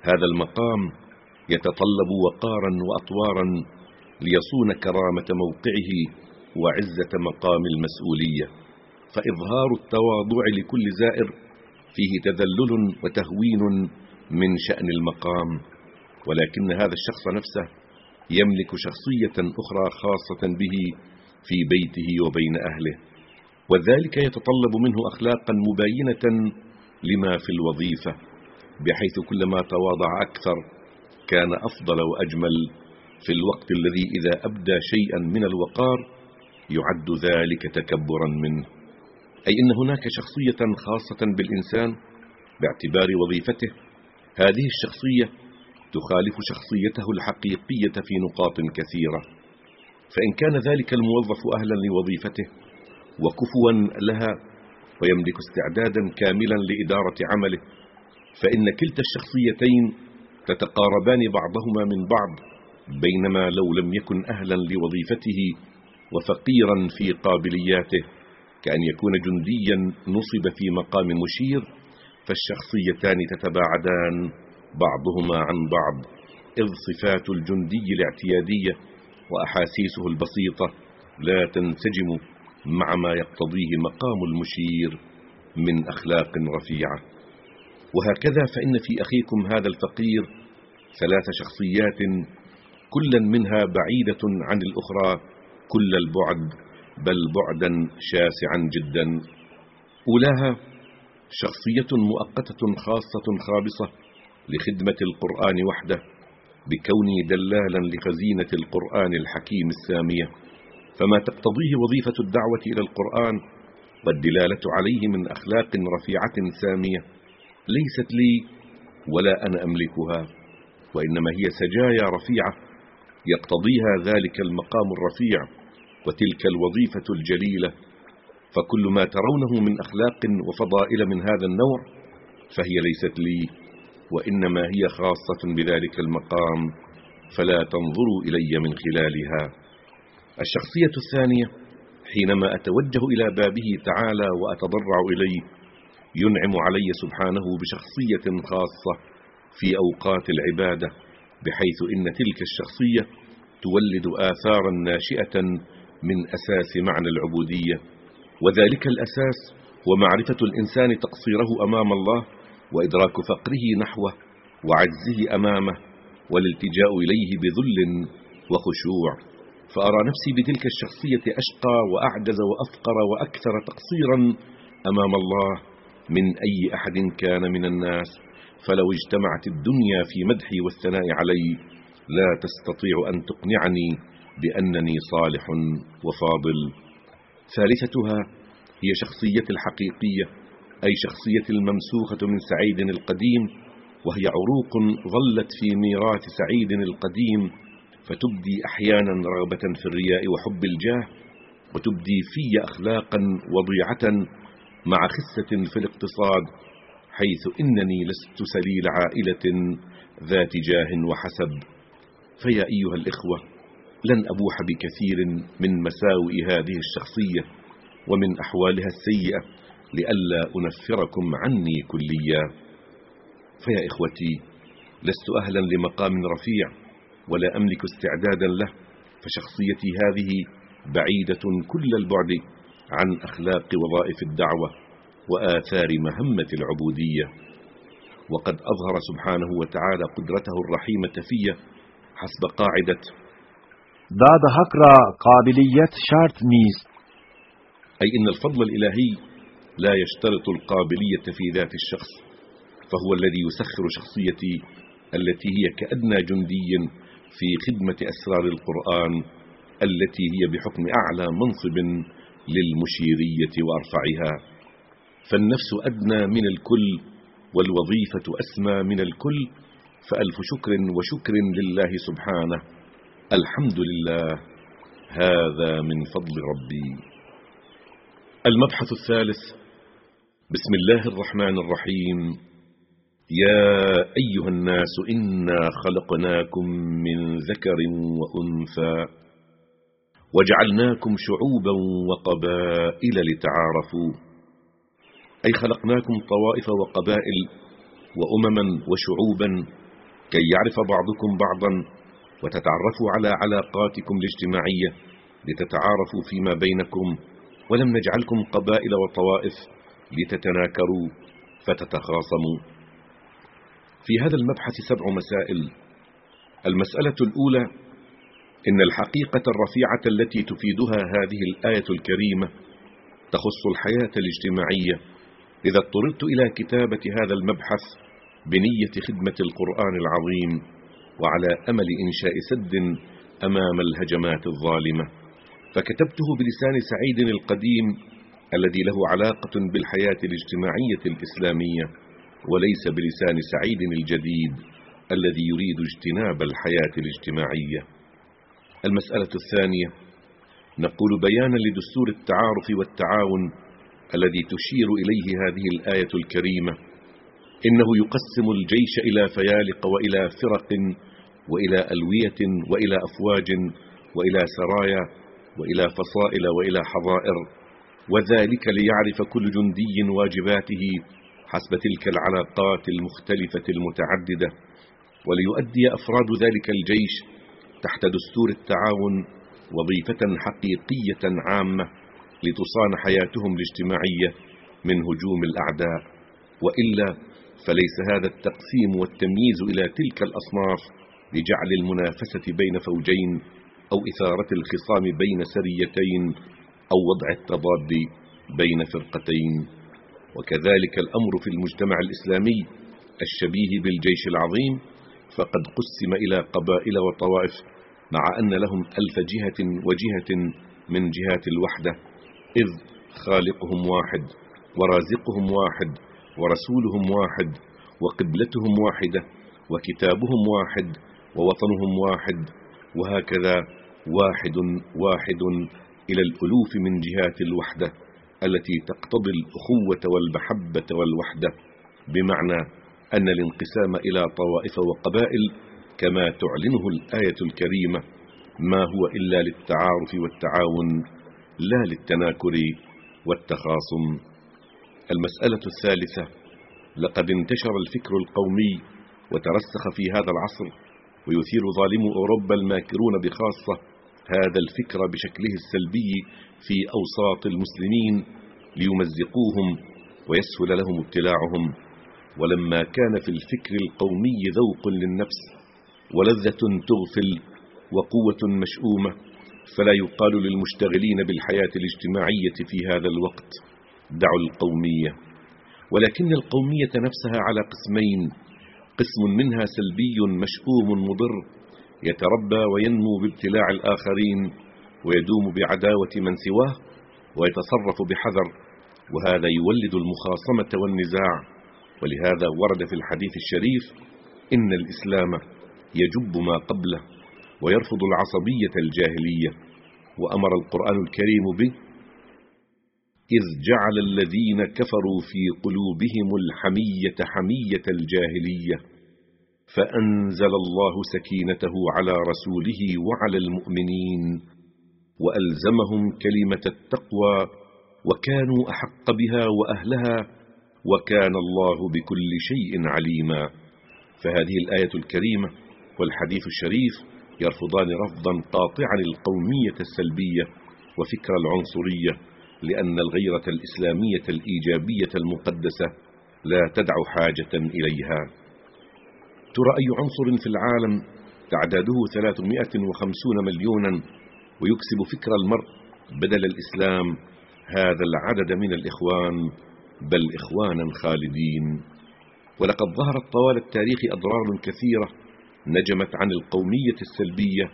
هذا المقام يتطلب وقارا وأطوارا ليصون كرامة موقعه وعزة مقام المسؤولية. فإظهار التواضع لكل زائر فيه تذلل وتهوين من شأن المقام. ولكن هذا الشخص نفسه يملك شخصية أخرى خاصة به في بيته وبين أهله وذلك يتطلب منه أخلاقا مباينة لما في الوظيفة بحيث كلما تواضع أكثر كان أفضل وأجمل في الوقت الذي إذا أبدى شيئا من الوقار يعد ذلك تكبرا منه. أي إن هناك شخصية خاصة بالإنسان باعتبار وظيفته هذه الشخصية تخالف شخصيته الحقيقية في نقاط كثيرة. فإن كان ذلك الموظف أهلا لوظيفته وكفوا لها ويملك استعدادا كاملا لإدارة عمله فإن كلتا الشخصيتين تتقاربان بعضهما من بعض بينما لو لم يكن أهلا لوظيفته وفقيرا في قابلياته كأن يكون جنديا نصب في مقام مشير فالشخصيتان تتباعدان. بعضهما عن بعض إذ صفات الجندي الاعتيادية وأحاسيسه البسيطة لا تنسجم مع ما يقتضيه مقام المشير من أخلاق رفيعة. وهكذا فإن في أخيكم هذا الفقير ثلاث شخصيات كلا منها بعيدة عن الأخرى كل البعد بل بعدا شاسعا جدا. أولاها شخصية مؤقتة خاصة خابصة لخدمة القرآن وحده بكوني دلالا لخزينة القرآن الحكيم السامية. فما تقتضيه وظيفة الدعوة إلى القرآن والدلالة عليه من أخلاق رفيعة سامية. ليست لي ولا أنا أملكها وإنما هي سجايا رفيعة يقتضيها ذلك المقام الرفيع وتلك الوظيفة الجليلة. فكل ما ترونه من أخلاق وفضائل من هذا النوع فهي ليست لي وإنما هي خاصة بذلك المقام فلا تنظروا إلي من خلالها. الشخصية الثانية حينما أتوجه إلى بابه تعالى وأتضرع إليه ينعم علي سبحانه بشخصية خاصة في أوقات العبادة بحيث إن تلك الشخصية تولد آثارا ناشئة من أساس معنى العبودية. وذلك الأساس هو الإنسان تقصيره أمام الله وإدراك فقره نحوه وعجزه أمامه والالتجاء إليه بذل وخشوع. فأرى نفسي بتلك الشخصية أشقى وأعجز وأفقر وأكثر تقصيرا أمام الله من أي أحد كان من الناس. فلو اجتمعت الدنيا في مدحي والثناء علي لا تستطيع أن تقنعني بأنني صالح وفاضل. ثالثتها هي شخصية الحقيقية. أي شخصية الممسوخة من سعيد القديم وهي عروق ظلت في ميراث سعيد القديم فتبدي أحيانا رغبة في الرياء وحب الجاه وتبدي في أخلاقا وضيعة مع خسة في الاقتصاد حيث إنني لست سليل عائلة ذات جاه وحسب. فيا أيها الإخوة لن أبوح بكثير من مساوئ هذه الشخصية ومن أحوالها السيئة. لئلا أنفركم عني كليا. فيا إخوتي لست أهلا لمقام رفيع ولا أملك استعدادا له فشخصيتي هذه بعيدة كل البعد عن أخلاق وظائف الدعوة وآثار مهمة العبودية. وقد أظهر سبحانه وتعالى قدرته الرحيمة في حسب قاعدة da hakra kabiliyet şart نیست أي إن الفضل الإلهي لا يشترط القابلية في ذات الشخص فهو الذي يسخر شخصيتي التي هي كأدنى جندي في خدمة أسرار القرآن التي هي بحكم أعلى منصب للمشيرية وأرفعها. فالنفس أدنى من الكل والوظيفة أسمى من الكل فألف شكر وشكر لله سبحانه. الحمد لله هذا من فضل ربي. المبحث الثالث بسم الله الرحمن الرحيم. يا أيها الناس إنا خلقناكم من ذكر وأنثى وجعلناكم شعوبا وقبائل لتعارفوا. أي خلقناكم طوائف وقبائل وأمما وشعوبا كي يعرف بعضكم بعضا وتتعرفوا على علاقاتكم الاجتماعية لتتعارفوا فيما بينكم. ولم نجعلكم قبائل وطوائف لتتناكروا فتتخاصموا. في هذا المبحث سبع مسائل. المسألة الأولى إن الحقيقة الرفيعة التي تفيدها هذه الآية الكريمة تخص الحياة الاجتماعية. إذا اضطررت إلى كتابة هذا المبحث بنية خدمة القرآن العظيم وعلى أمل إنشاء سد أمام الهجمات الظالمة فكتبته بلسان سعيد القديم الذي له علاقة بالحياة الاجتماعية الإسلامية وليس بلسان سعيد الجديد الذي يريد اجتناب الحياة الاجتماعية. المسألة الثانية نقول بيانا لدستور التعارف والتعاون الذي تشير إليه هذه الآية الكريمة. إنه يقسم الجيش إلى فيالق وإلى فرق وإلى ألوية وإلى أفواج وإلى سرايا وإلى فصائل وإلى حظائر. وذلك ليعرف كل جندي واجباته حسب تلك العلاقات المختلفة المتعددة وليؤدي أفراد ذلك الجيش تحت دستور التعاون وظيفة حقيقية عامة لتصان حياتهم الاجتماعية من هجوم الأعداء. وإلا فليس هذا التقسيم والتمييز إلى تلك الأصناف لجعل المنافسة بين فوجين أو إثارة الخصام بين سريتين أو وضع التضاد بين فرقتين. وكذلك الأمر في المجتمع الإسلامي الشبيه بالجيش العظيم فقد قسم إلى قبائل وطوائف مع أن لهم ألف جهة وجهة من جهات الوحدة إذ خالقهم واحد ورازقهم واحد ورسولهم واحد وقبلتهم واحدة وكتابهم واحد ووطنهم واحد وهكذا واحد واحد. إلى الألوف من جهات الوحدة التي تقتضي الأخوة والمحبة والوحدة بمعنى أن الانقسام إلى طوائف وقبائل كما تعلنه الآية الكريمة ما هو إلا للتعارف والتعاون لا للتناكر والتخاصم. المسألة الثالثة لقد انتشر الفكر القومي وترسخ في هذا العصر ويثير ظالم أوروبا الماكرون بخاصة هذا الفكر بشكله السلبي في أوساط المسلمين ليمزقوهم ويسهل لهم ابتلاعهم. ولما كان في الفكر القومي ذوق للنفس ولذة تغفل وقوة مشؤومة فلا يقال للمشتغلين بالحياة الاجتماعية في هذا الوقت دعوا القومية ولكن القومية نفسها على قسمين قسم منها سلبي مشؤوم مضر يتربى وينمو بابتلاع الآخرين ويدوم بعداوة من سواه ويتصرف بحذر وهذا يولد المخاصمة والنزاع. ولهذا ورد في الحديث الشريف إن الإسلام يجب ما قبله ويرفض العصبية الجاهلية. وأمر القرآن الكريم به إذ جعل الذين كفروا في قلوبهم الحمية حمية الجاهلية. فأنزل الله سكينته على رسوله وعلى المؤمنين وألزمهم كلمة التقوى وكانوا أحق بها وأهلها وكان الله بكل شيء عليما. فهذه الآية الكريمة والحديث الشريف يرفضان رفضا قاطعا القومية السلبية وفكر العنصرية لأن الغيرة الإسلامية الإيجابية المقدسة لا تدع حاجة إليها. ترى أي عنصر في العالم تعداده 350 مليونا ويكسب فكر المرء بدل الإسلام هذا العدد من الإخوان بل إخوانا خالدين. ولقد ظهرت طوال التاريخ أضرار كثيرة نجمت عن القومية السلبية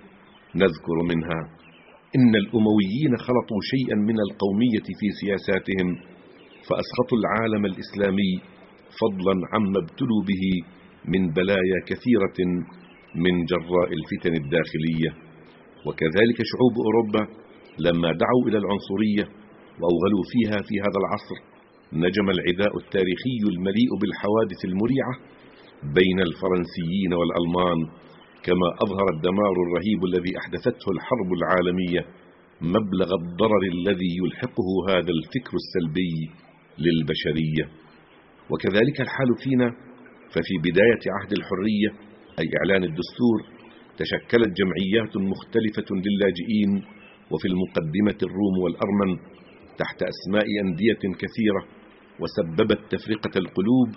نذكر منها. إن الأمويين خلطوا شيئا من القومية في سياساتهم فأسخطوا العالم الإسلامي فضلا عما ابتلوا به من بلايا كثيرة من جراء الفتن الداخلية. وكذلك شعوب أوروبا لما دعوا إلى العنصرية وأوغلوا فيها في هذا العصر نجم العداء التاريخي المليء بالحوادث المريعة بين الفرنسيين والألمان كما أظهر الدمار الرهيب الذي أحدثته الحرب العالمية مبلغ الضرر الذي يلحقه هذا الفكر السلبي للبشرية. وكذلك الحال فينا ففي بداية عهد الحرية أي إعلان الدستور تشكلت جمعيات مختلفة للاجئين وفي المقدمة الروم والأرمن تحت أسماء أندية كثيرة وسببت تفرقة القلوب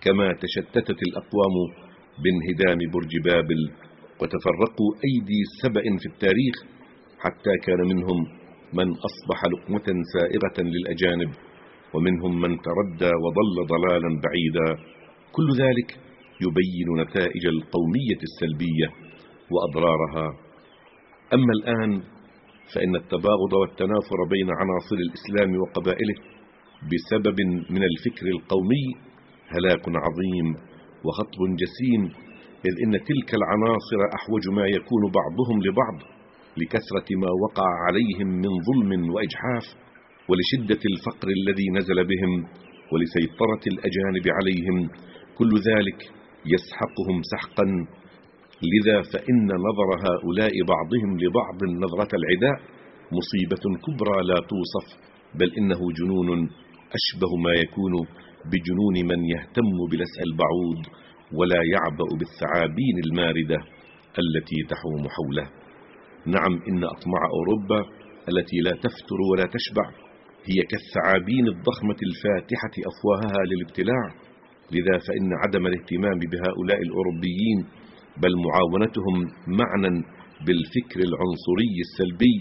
كما تشتتت الأقوام بانهدام برج بابل وتفرقوا أيدي سبأ في التاريخ حتى كان منهم من أصبح لقمة سائغة للأجانب ومنهم من تردى وضل ضلالا بعيدا. كل ذلك يبين نتائج القومية السلبية وأضرارها. أما الآن فإن التباغض والتنافر بين عناصر الإسلام وقبائله بسبب من الفكر القومي هلاك عظيم وخطب جسيم إذ إن تلك العناصر أحوج ما يكون بعضهم لبعض لكثرة ما وقع عليهم من ظلم وإجحاف ولشدة الفقر الذي نزل بهم ولسيطرة الأجانب عليهم كل ذلك يسحقهم سحقا. لذا فإن نظر هؤلاء بعضهم لبعض نظرة العداء مصيبة كبرى لا توصف بل إنه جنون أشبه ما يكون بجنون من يهتم بلسع البعوض ولا يعبأ بالثعابين الماردة التي تحوم حوله. نعم إن أطماع أوروبا التي لا تفتر ولا تشبع هي كالثعابين الضخمة الفاتحة أفواهها للابتلاع. لذا فإن عدم الاهتمام بهؤلاء الأوروبيين بل معاونتهم معنى بالفكر العنصري السلبي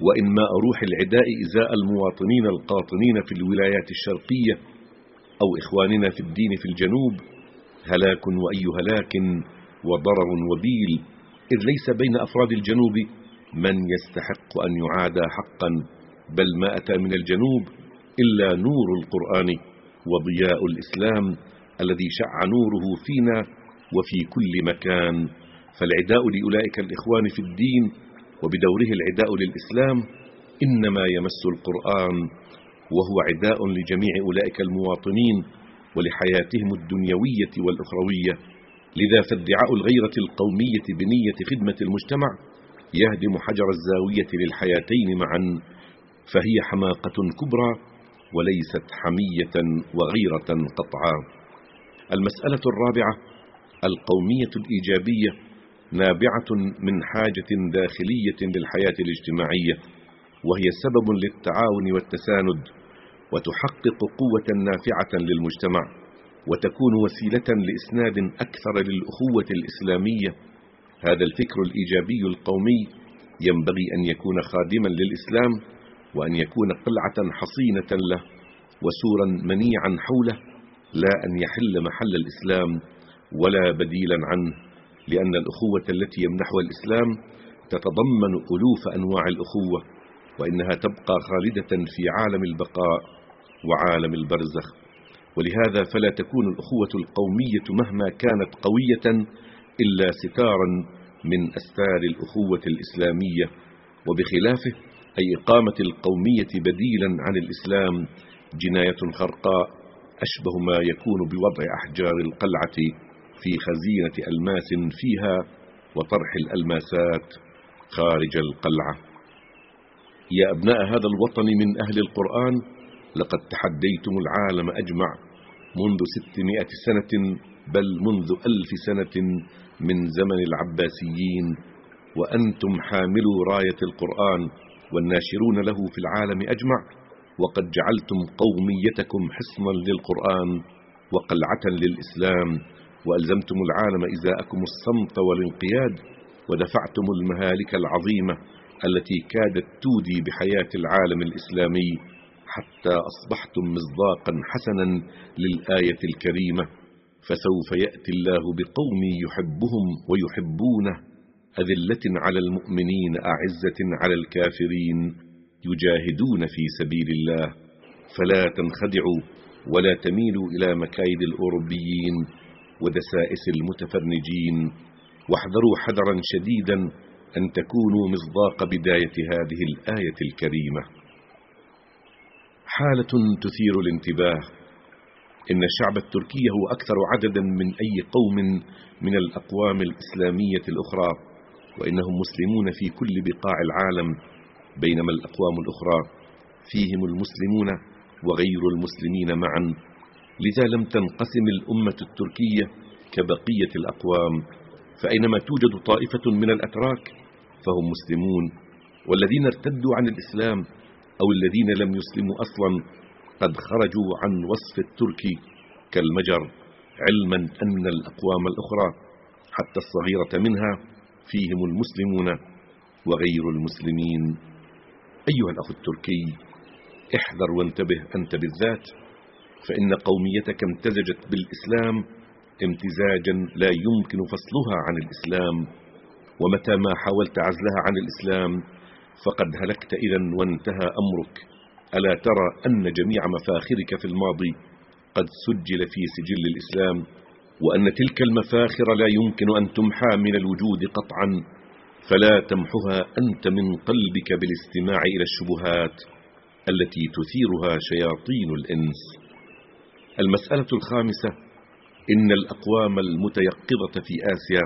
وإنماء روح العداء إزاء المواطنين القاطنين في الولايات الشرقية أو إخواننا في الدين في الجنوب هلاك وأي هلاك وضرر وبيل إذ ليس بين أفراد الجنوب من يستحق أن يعادى حقا بل ما أتى من الجنوب إلا نور القرآن وضياء الإسلام الذي شع نوره فينا وفي كل مكان. فالعداء لأولئك الإخوان في الدين وبدوره العداء للإسلام إنما يمس القرآن وهو عداء لجميع أولئك المواطنين ولحياتهم الدنيوية والأخروية. لذا فادعاء الغيرة القومية بنية خدمة المجتمع يهدم حجر الزاوية للحياتين معا فهي حماقة كبرى وليست حمية وغيرة قطعا. المسألة الرابعة القومية الإيجابية نابعة من حاجة داخلية للحياة الاجتماعية وهي سبب للتعاون والتساند وتحقق قوة نافعة للمجتمع وتكون وسيلة لإسناد أكثر للأخوة الإسلامية. هذا الفكر الإيجابي القومي ينبغي أن يكون خادما للإسلام وأن يكون قلعة حصينة له وسورا منيعا حوله لا أن يحل محل الإسلام ولا بديلا عنه لأن الأخوة التي يمنحها الإسلام تتضمن ألوف أنواع الأخوة وإنها تبقى خالدة في عالم البقاء وعالم البرزخ. ولهذا فلا تكون الأخوة القومية مهما كانت قوية إلا ستارا من أستار الأخوة الإسلامية. وبخلافه أي إقامة القومية بديلا عن الإسلام جناية خرقاء. أشبه ما يكون بوضع أحجار القلعة في خزينة ألماس فيها وطرح الألماسات خارج القلعة. يا أبناء هذا الوطن من أهل القرآن لقد تحديتم العالم أجمع منذ ستمائة سنة بل منذ ألف سنة من زمن العباسيين وأنتم حاملو راية القرآن والناشرون له في العالم أجمع. وقد جعلتم قوميتكم حصنا للقرآن وقلعة للإسلام وألزمتم العالم إزاءكم الصمت والانقياد ودفعتم المهالك العظيمة التي كادت تودي بحياة العالم الإسلامي حتى أصبحتم مصداقا حسنا للآية الكريمة. فسوف يأتي الله بقوم يحبهم ويحبونه أذلة على المؤمنين أعزة على الكافرين. يجاهدون في سبيل الله. فلا تنخدعوا ولا تميلوا إلى مكايد الأوروبيين ودسائس المتفرنجين واحذروا حذرا شديدا أن تكونوا مصداق بداية هذه الآية الكريمة. حالة تثير الانتباه. إن الشعب التركي هو أكثر عددا من أي قوم من الأقوام الإسلامية الأخرى وإنهم مسلمون في كل بقاع العالم. بينما الأقوام الأخرى فيهم المسلمون وغير المسلمين معا. لذا لم تنقسم الأمة التركية كبقية الأقوام. فأينما توجد طائفة من الأتراك فهم مسلمون. والذين ارتدوا عن الإسلام أو الذين لم يسلموا أصلا قد خرجوا عن وصف التركي كالمجر علما أن الأقوام الأخرى حتى الصغيرة منها فيهم المسلمون وغير المسلمين. أيها الأخ التركي احذر وانتبه أنت بالذات فإن قوميتك امتزجت بالإسلام امتزاجا لا يمكن فصلها عن الإسلام ومتى ما حاولت عزلها عن الإسلام فقد هلكت إذا وانتهى أمرك. ألا ترى أن جميع مفاخرك في الماضي قد سجل في سجل الإسلام وأن تلك المفاخر لا يمكن أن تمحى من الوجود قطعا. فلا تمحها أنت من قلبك بالاستماع إلى الشبهات التي تثيرها شياطين الإنس. المسألة الخامسة إن الأقوام المتيقظة في آسيا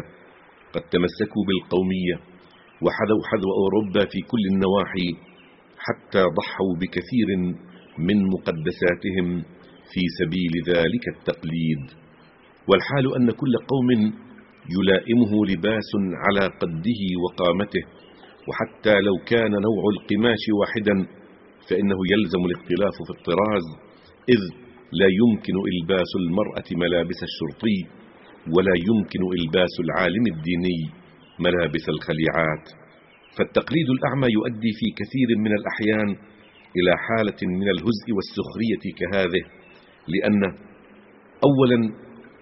قد تمسكوا بالقومية وحذوا حذو أوروبا في كل النواحي حتى ضحوا بكثير من مقدساتهم في سبيل ذلك التقليد. والحال أن كل قوم يلائمه لباس على قده وقامته وحتى لو كان نوع القماش واحدا فإنه يلزم الاختلاف في الطراز إذ لا يمكن إلباس المرأة ملابس الشرطي ولا يمكن إلباس العالم الديني ملابس الخليعات. فالتقليد الأعمى يؤدي في كثير من الأحيان إلى حالة من الهزء والسخرية كهذه لأن أولا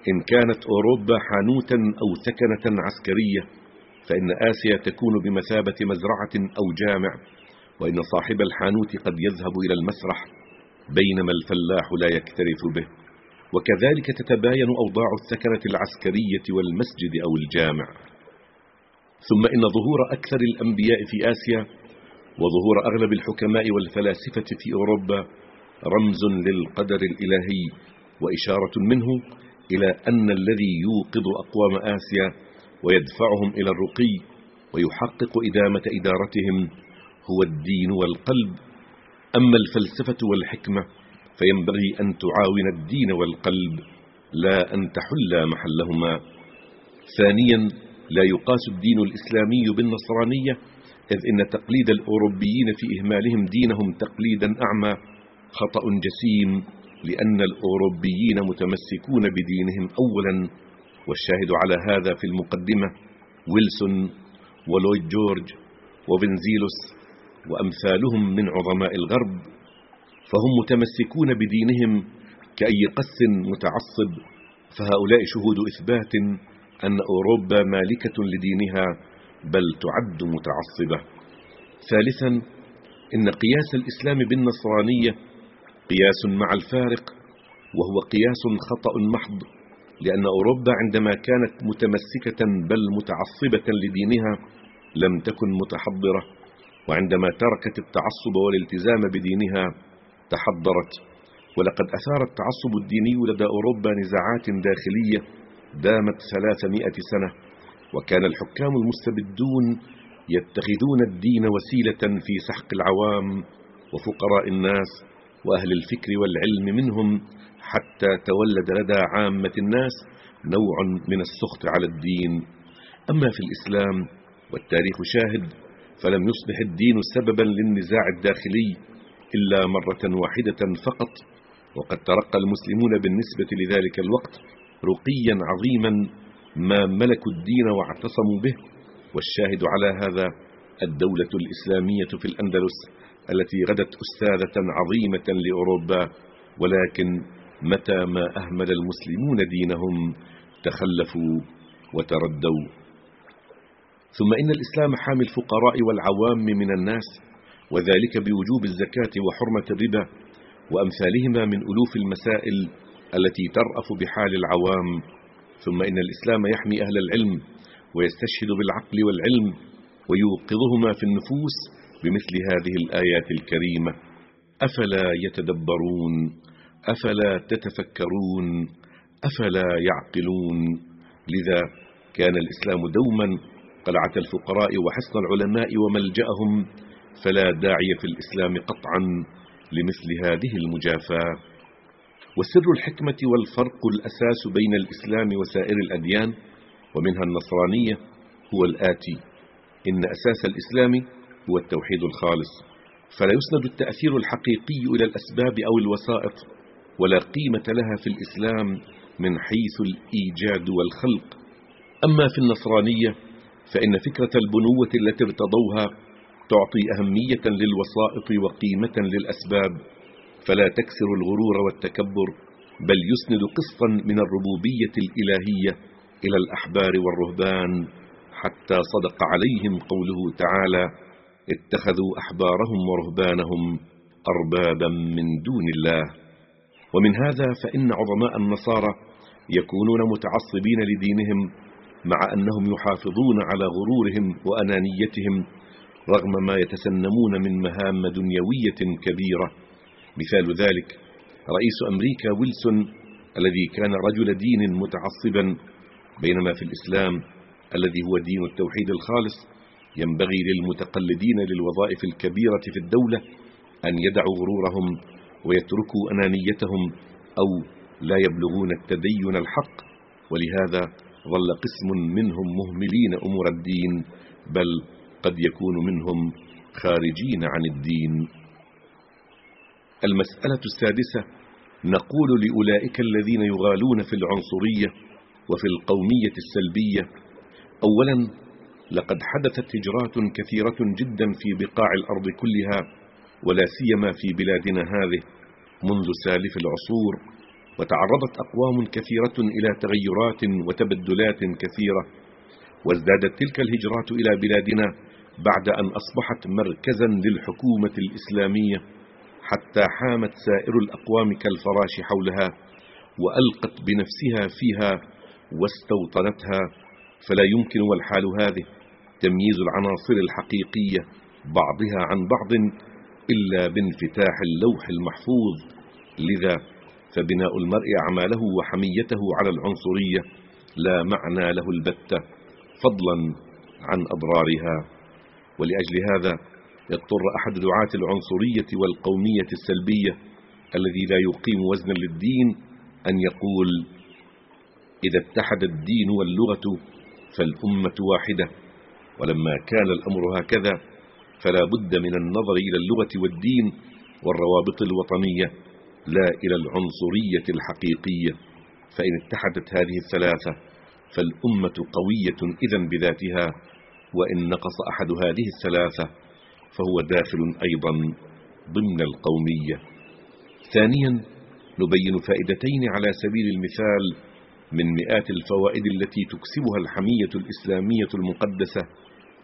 إن كانت أوروبا حانوتا أو ثكنة عسكرية فإن آسيا تكون بمثابة مزرعة أو جامع وإن صاحب الحانوت قد يذهب إلى المسرح بينما الفلاح لا يكترث به. وكذلك تتباين أوضاع الثكنة العسكرية والمسجد أو الجامع. ثم إن ظهور أكثر الأنبياء في آسيا وظهور أغلب الحكماء والفلاسفة في أوروبا رمز للقدر الإلهي وإشارة منه إلى أن الذي يوقظ أقوام آسيا ويدفعهم إلى الرقي ويحقق إدامة إدارتهم هو الدين والقلب. أما الفلسفة والحكمة فينبغي أن تعاون الدين والقلب لا أن تحل محلهما. ثانيا لا يقاس الدين الإسلامي بالنصرانية إذ إن تقليد الأوروبيين في إهمالهم دينهم تقليدا أعمى خطأ جسيم. لأن الأوروبيين متمسكون بدينهم أولا والشاهد على هذا في المقدمة ويلسون ولويد جورج وفنزيلوس وأمثالهم من عظماء الغرب فهم متمسكون بدينهم كأي قس متعصب فهؤلاء شهود إثبات أن أوروبا مالكة لدينها بل تعد متعصبة. ثالثا إن قياس الإسلام بالنصرانية قياس مع الفارق وهو قياس خطأ محض لأن أوروبا عندما كانت متمسكة بل متعصبة لدينها لم تكن متحضرة وعندما تركت التعصب والالتزام بدينها تحضرت. ولقد أثار التعصب الديني لدى أوروبا نزاعات داخلية دامت ثلاثمائة سنة وكان الحكام المستبدون يتخذون الدين وسيلة في سحق العوام وفقراء الناس وأهل الفكر والعلم منهم حتى تولد لدى عامة الناس نوع من السخط على الدين. أما في الإسلام والتاريخ شاهد فلم يصبح الدين سببا للنزاع الداخلي إلا مرة واحدة فقط وقد ترقى المسلمون بالنسبة لذلك الوقت رقيا عظيما ما ملكوا الدين واعتصموا به والشاهد على هذا الدولة الإسلامية في الأندلس. التي غدت أستاذة عظيمة لأوروبا ولكن متى ما أهمل المسلمون دينهم تخلفوا وتردوا. ثم إن الإسلام حامي الفقراء والعوام من الناس وذلك بوجوب الزكاة وحرمة الربا وأمثالهما من ألوف المسائل التي ترأف بحال العوام. ثم إن الإسلام يحمي أهل العلم ويستشهد بالعقل والعلم ويوقظهما في النفوس بمثل هذه الآيات الكريمة. أفلا يتدبرون؟ أفلا تتفكرون؟ أفلا يعقلون؟ لذا كان الإسلام دوما قلعة الفقراء وحصن العلماء وملجأهم فلا داعي في الإسلام قطعا لمثل هذه المجافاة. وسر الحكمة والفرق الأساس بين الإسلام وسائر الأديان ومنها النصرانية هو الآتي إن أساس الإسلام هو التوحيد الخالص فلا يسند التأثير الحقيقي إلى الأسباب أو الوسائط ولا قيمة لها في الإسلام من حيث الإيجاد والخلق. أما في النصرانية فإن فكرة البنوة التي ارتضوها تعطي أهمية للوسائط وقيمة للأسباب فلا تكسر الغرور والتكبر بل يسند قسطا من الربوبية الإلهية إلى الأحبار والرهبان حتى صدق عليهم قوله تعالى اتخذوا أحبارهم ورهبانهم أربابا من دون الله. ومن هذا فإن عظماء النصارى يكونون متعصبين لدينهم مع أنهم يحافظون على غرورهم وأنانيتهم رغم ما يتسنمون من مهام دنيوية كبيرة. مثال ذلك رئيس أمريكا ويلسون الذي كان رجل دين متعصبا بينما في الإسلام الذي هو دين التوحيد الخالص ينبغي للمتقلدين للوظائف الكبيرة في الدولة أن يدعوا غرورهم ويتركوا أنانيتهم أو لا يبلغون التدين الحق. ولهذا ظل قسم منهم مهملين أمور الدين بل قد يكون منهم خارجين عن الدين. المسألة السادسة نقول لأولئك الذين يغالون في العنصرية وفي القومية السلبية أولا لقد حدثت هجرات كثيرة جدا في بقاع الأرض كلها ولا سيما في بلادنا هذه منذ سالف العصور وتعرضت أقوام كثيرة إلى تغيرات وتبدلات كثيرة وازدادت تلك الهجرات إلى بلادنا بعد أن أصبحت مركزا للحكومة الإسلامية حتى حامت سائر الأقوام كالفراش حولها وألقت بنفسها فيها واستوطنتها فلا يمكن والحال هذه. تمييز العناصر الحقيقية بعضها عن بعض إلا بانفتاح اللوح المحفوظ. لذا فبناء المرء أعماله وحميته على العنصرية لا معنى له البتة فضلا عن أضرارها. ولأجل هذا يضطر أحد دعاة العنصرية والقومية السلبية الذي لا يقيم وزنا للدين أن يقول إذا اتحد الدين واللغة فالأمة واحدة ولما كان الأمر هكذا فلا بد من النظر إلى اللغة والدين والروابط الوطنية لا إلى العنصرية الحقيقية. فإن اتحدت هذه الثلاثة فالأمة قوية إذا بذاتها وإن نقص أحد هذه الثلاثة فهو داخل أيضا ضمن القومية. ثانيا نبين فائدتين على سبيل المثال من مئات الفوائد التي تكسبها الحمية الإسلامية المقدسة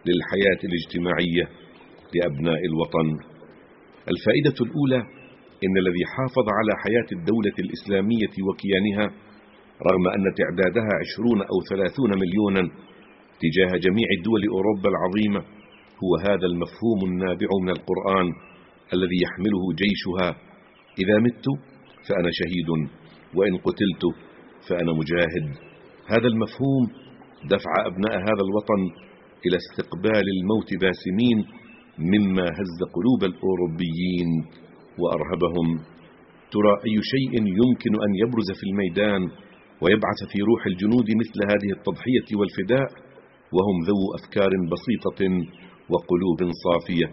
للحياة الاجتماعية لأبناء الوطن. الفائدة الأولى إن الذي حافظ على حياة الدولة الإسلامية وكيانها رغم أن تعدادها عشرون أو ثلاثون مليونا تجاه جميع دول أوروبا العظيمة هو هذا المفهوم النابع من القرآن الذي يحمله جيشها إذا مت فأنا شهيد وإن قتلت فأنا مجاهد. هذا المفهوم دفع أبناء هذا الوطن إلى استقبال الموت باسمين مما هز قلوب الأوروبيين وأرهبهم. ترى أي شيء يمكن أن يبرز في الميدان ويبعث في روح الجنود مثل هذه التضحية والفداء؟ وهم ذو أفكار بسيطة وقلوب صافية.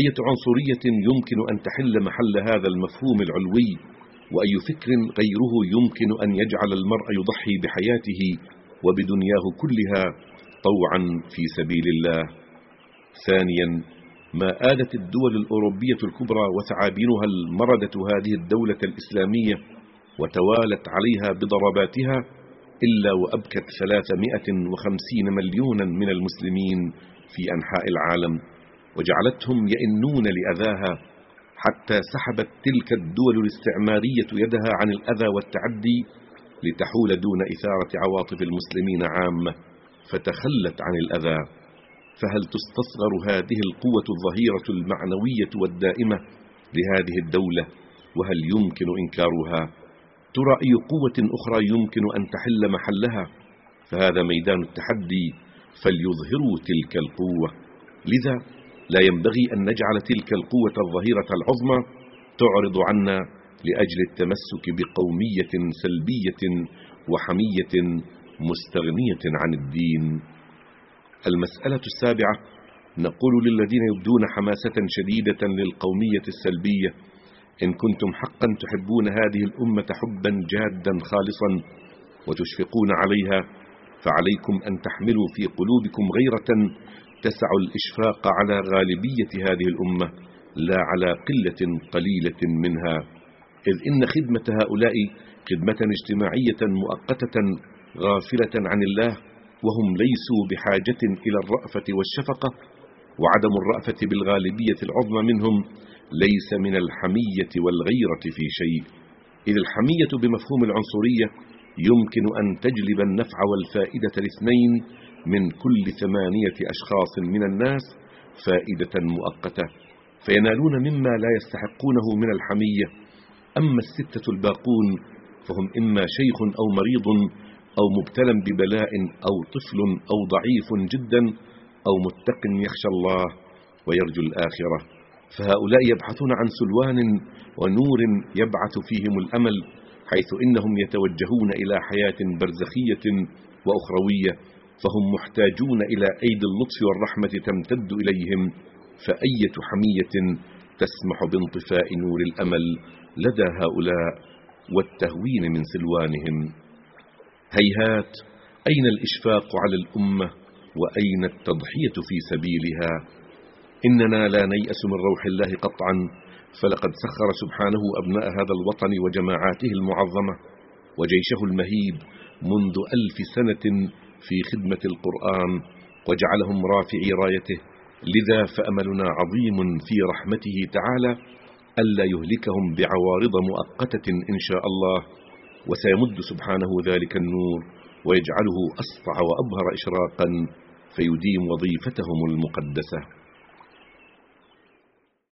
أية عنصرية يمكن أن تحل محل هذا المفهوم العلوي؟ وأي فكر غيره يمكن أن يجعل المرء يضحي بحياته وبدنياه كلها طوعا في سبيل الله. ثانيا ما آلت الدول الأوروبية الكبرى وثعابينها المردة هذه الدولة الإسلامية وتوالت عليها بضرباتها إلا وأبكت ثلاثمائة وخمسين مليونا من المسلمين في أنحاء العالم وجعلتهم يئنون لأذاها حتى سحبت تلك الدول الاستعمارية يدها عن الأذى والتعدي لتحول دون إثارة عواطف المسلمين عامة. فتخلت عن الأذى فهل تستصغر هذه القوة الظهيرة المعنوية والدائمة لهذه الدولة؟ وهل يمكن إنكارها؟ ترى أي قوة أخرى يمكن أن تحل محلها؟ فهذا ميدان التحدي فليظهروا تلك القوة. لذا لا ينبغي أن نجعل تلك القوة الظهيرة العظمى تعرض عنا لأجل التمسك بقومية سلبية وحمية مستغنية عن الدين. المسألة السابعة نقول للذين يبدون حماسة شديدة للقومية السلبية إن كنتم حقا تحبون هذه الأمة حبا جادا خالصا وتشفقون عليها فعليكم أن تحملوا في قلوبكم غيرة تسع الإشفاق على غالبية هذه الأمة لا على قلة قليلة منها. إذ إن خدمة هؤلاء خدمة اجتماعية مؤقتة غافلة عن الله وهم ليسوا بحاجة إلى الرأفة والشفقة وعدم الرأفة بالغالبية العظمى منهم ليس من الحمية والغيرة في شيء. إذ الحمية بمفهوم العنصرية يمكن أن تجلب النفع والفائدة الاثنين من كل ثمانية أشخاص من الناس فائدة مؤقتة. فينالون مما لا يستحقونه من الحمية. أما الستة الباقون فهم إما شيخ أو مريض أو مبتلى ببلاء أو طفل أو ضعيف جدا أو متق يخشى الله ويرجو الآخرة. فهؤلاء يبحثون عن سلوان ونور يبعث فيهم الأمل حيث إنهم يتوجهون إلى حياة برزخية وأخروية فهم محتاجون إلى أيدي اللطف والرحمة تمتد إليهم. فأية حمية تسمح بانطفاء نور الأمل لدى هؤلاء والتهوين من سلوانهم. هيهات أين الإشفاق على الأمة؟ وأين التضحية في سبيلها؟ إننا لا نيأس من روح الله قطعا فلقد سخر سبحانه أبناء هذا الوطن وجماعاته المعظمة وجيشه المهيب منذ ألف سنة في خدمة القرآن وجعلهم رافعي رايته. لذا فأملنا عظيم في رحمته تعالى ألا يهلكهم بعوارض مؤقتة إن شاء الله. وسيمد سبحانه ذلك النور ويجعله أسطع وأبهر إشراقا فيديم وظيفتهم المقدسة.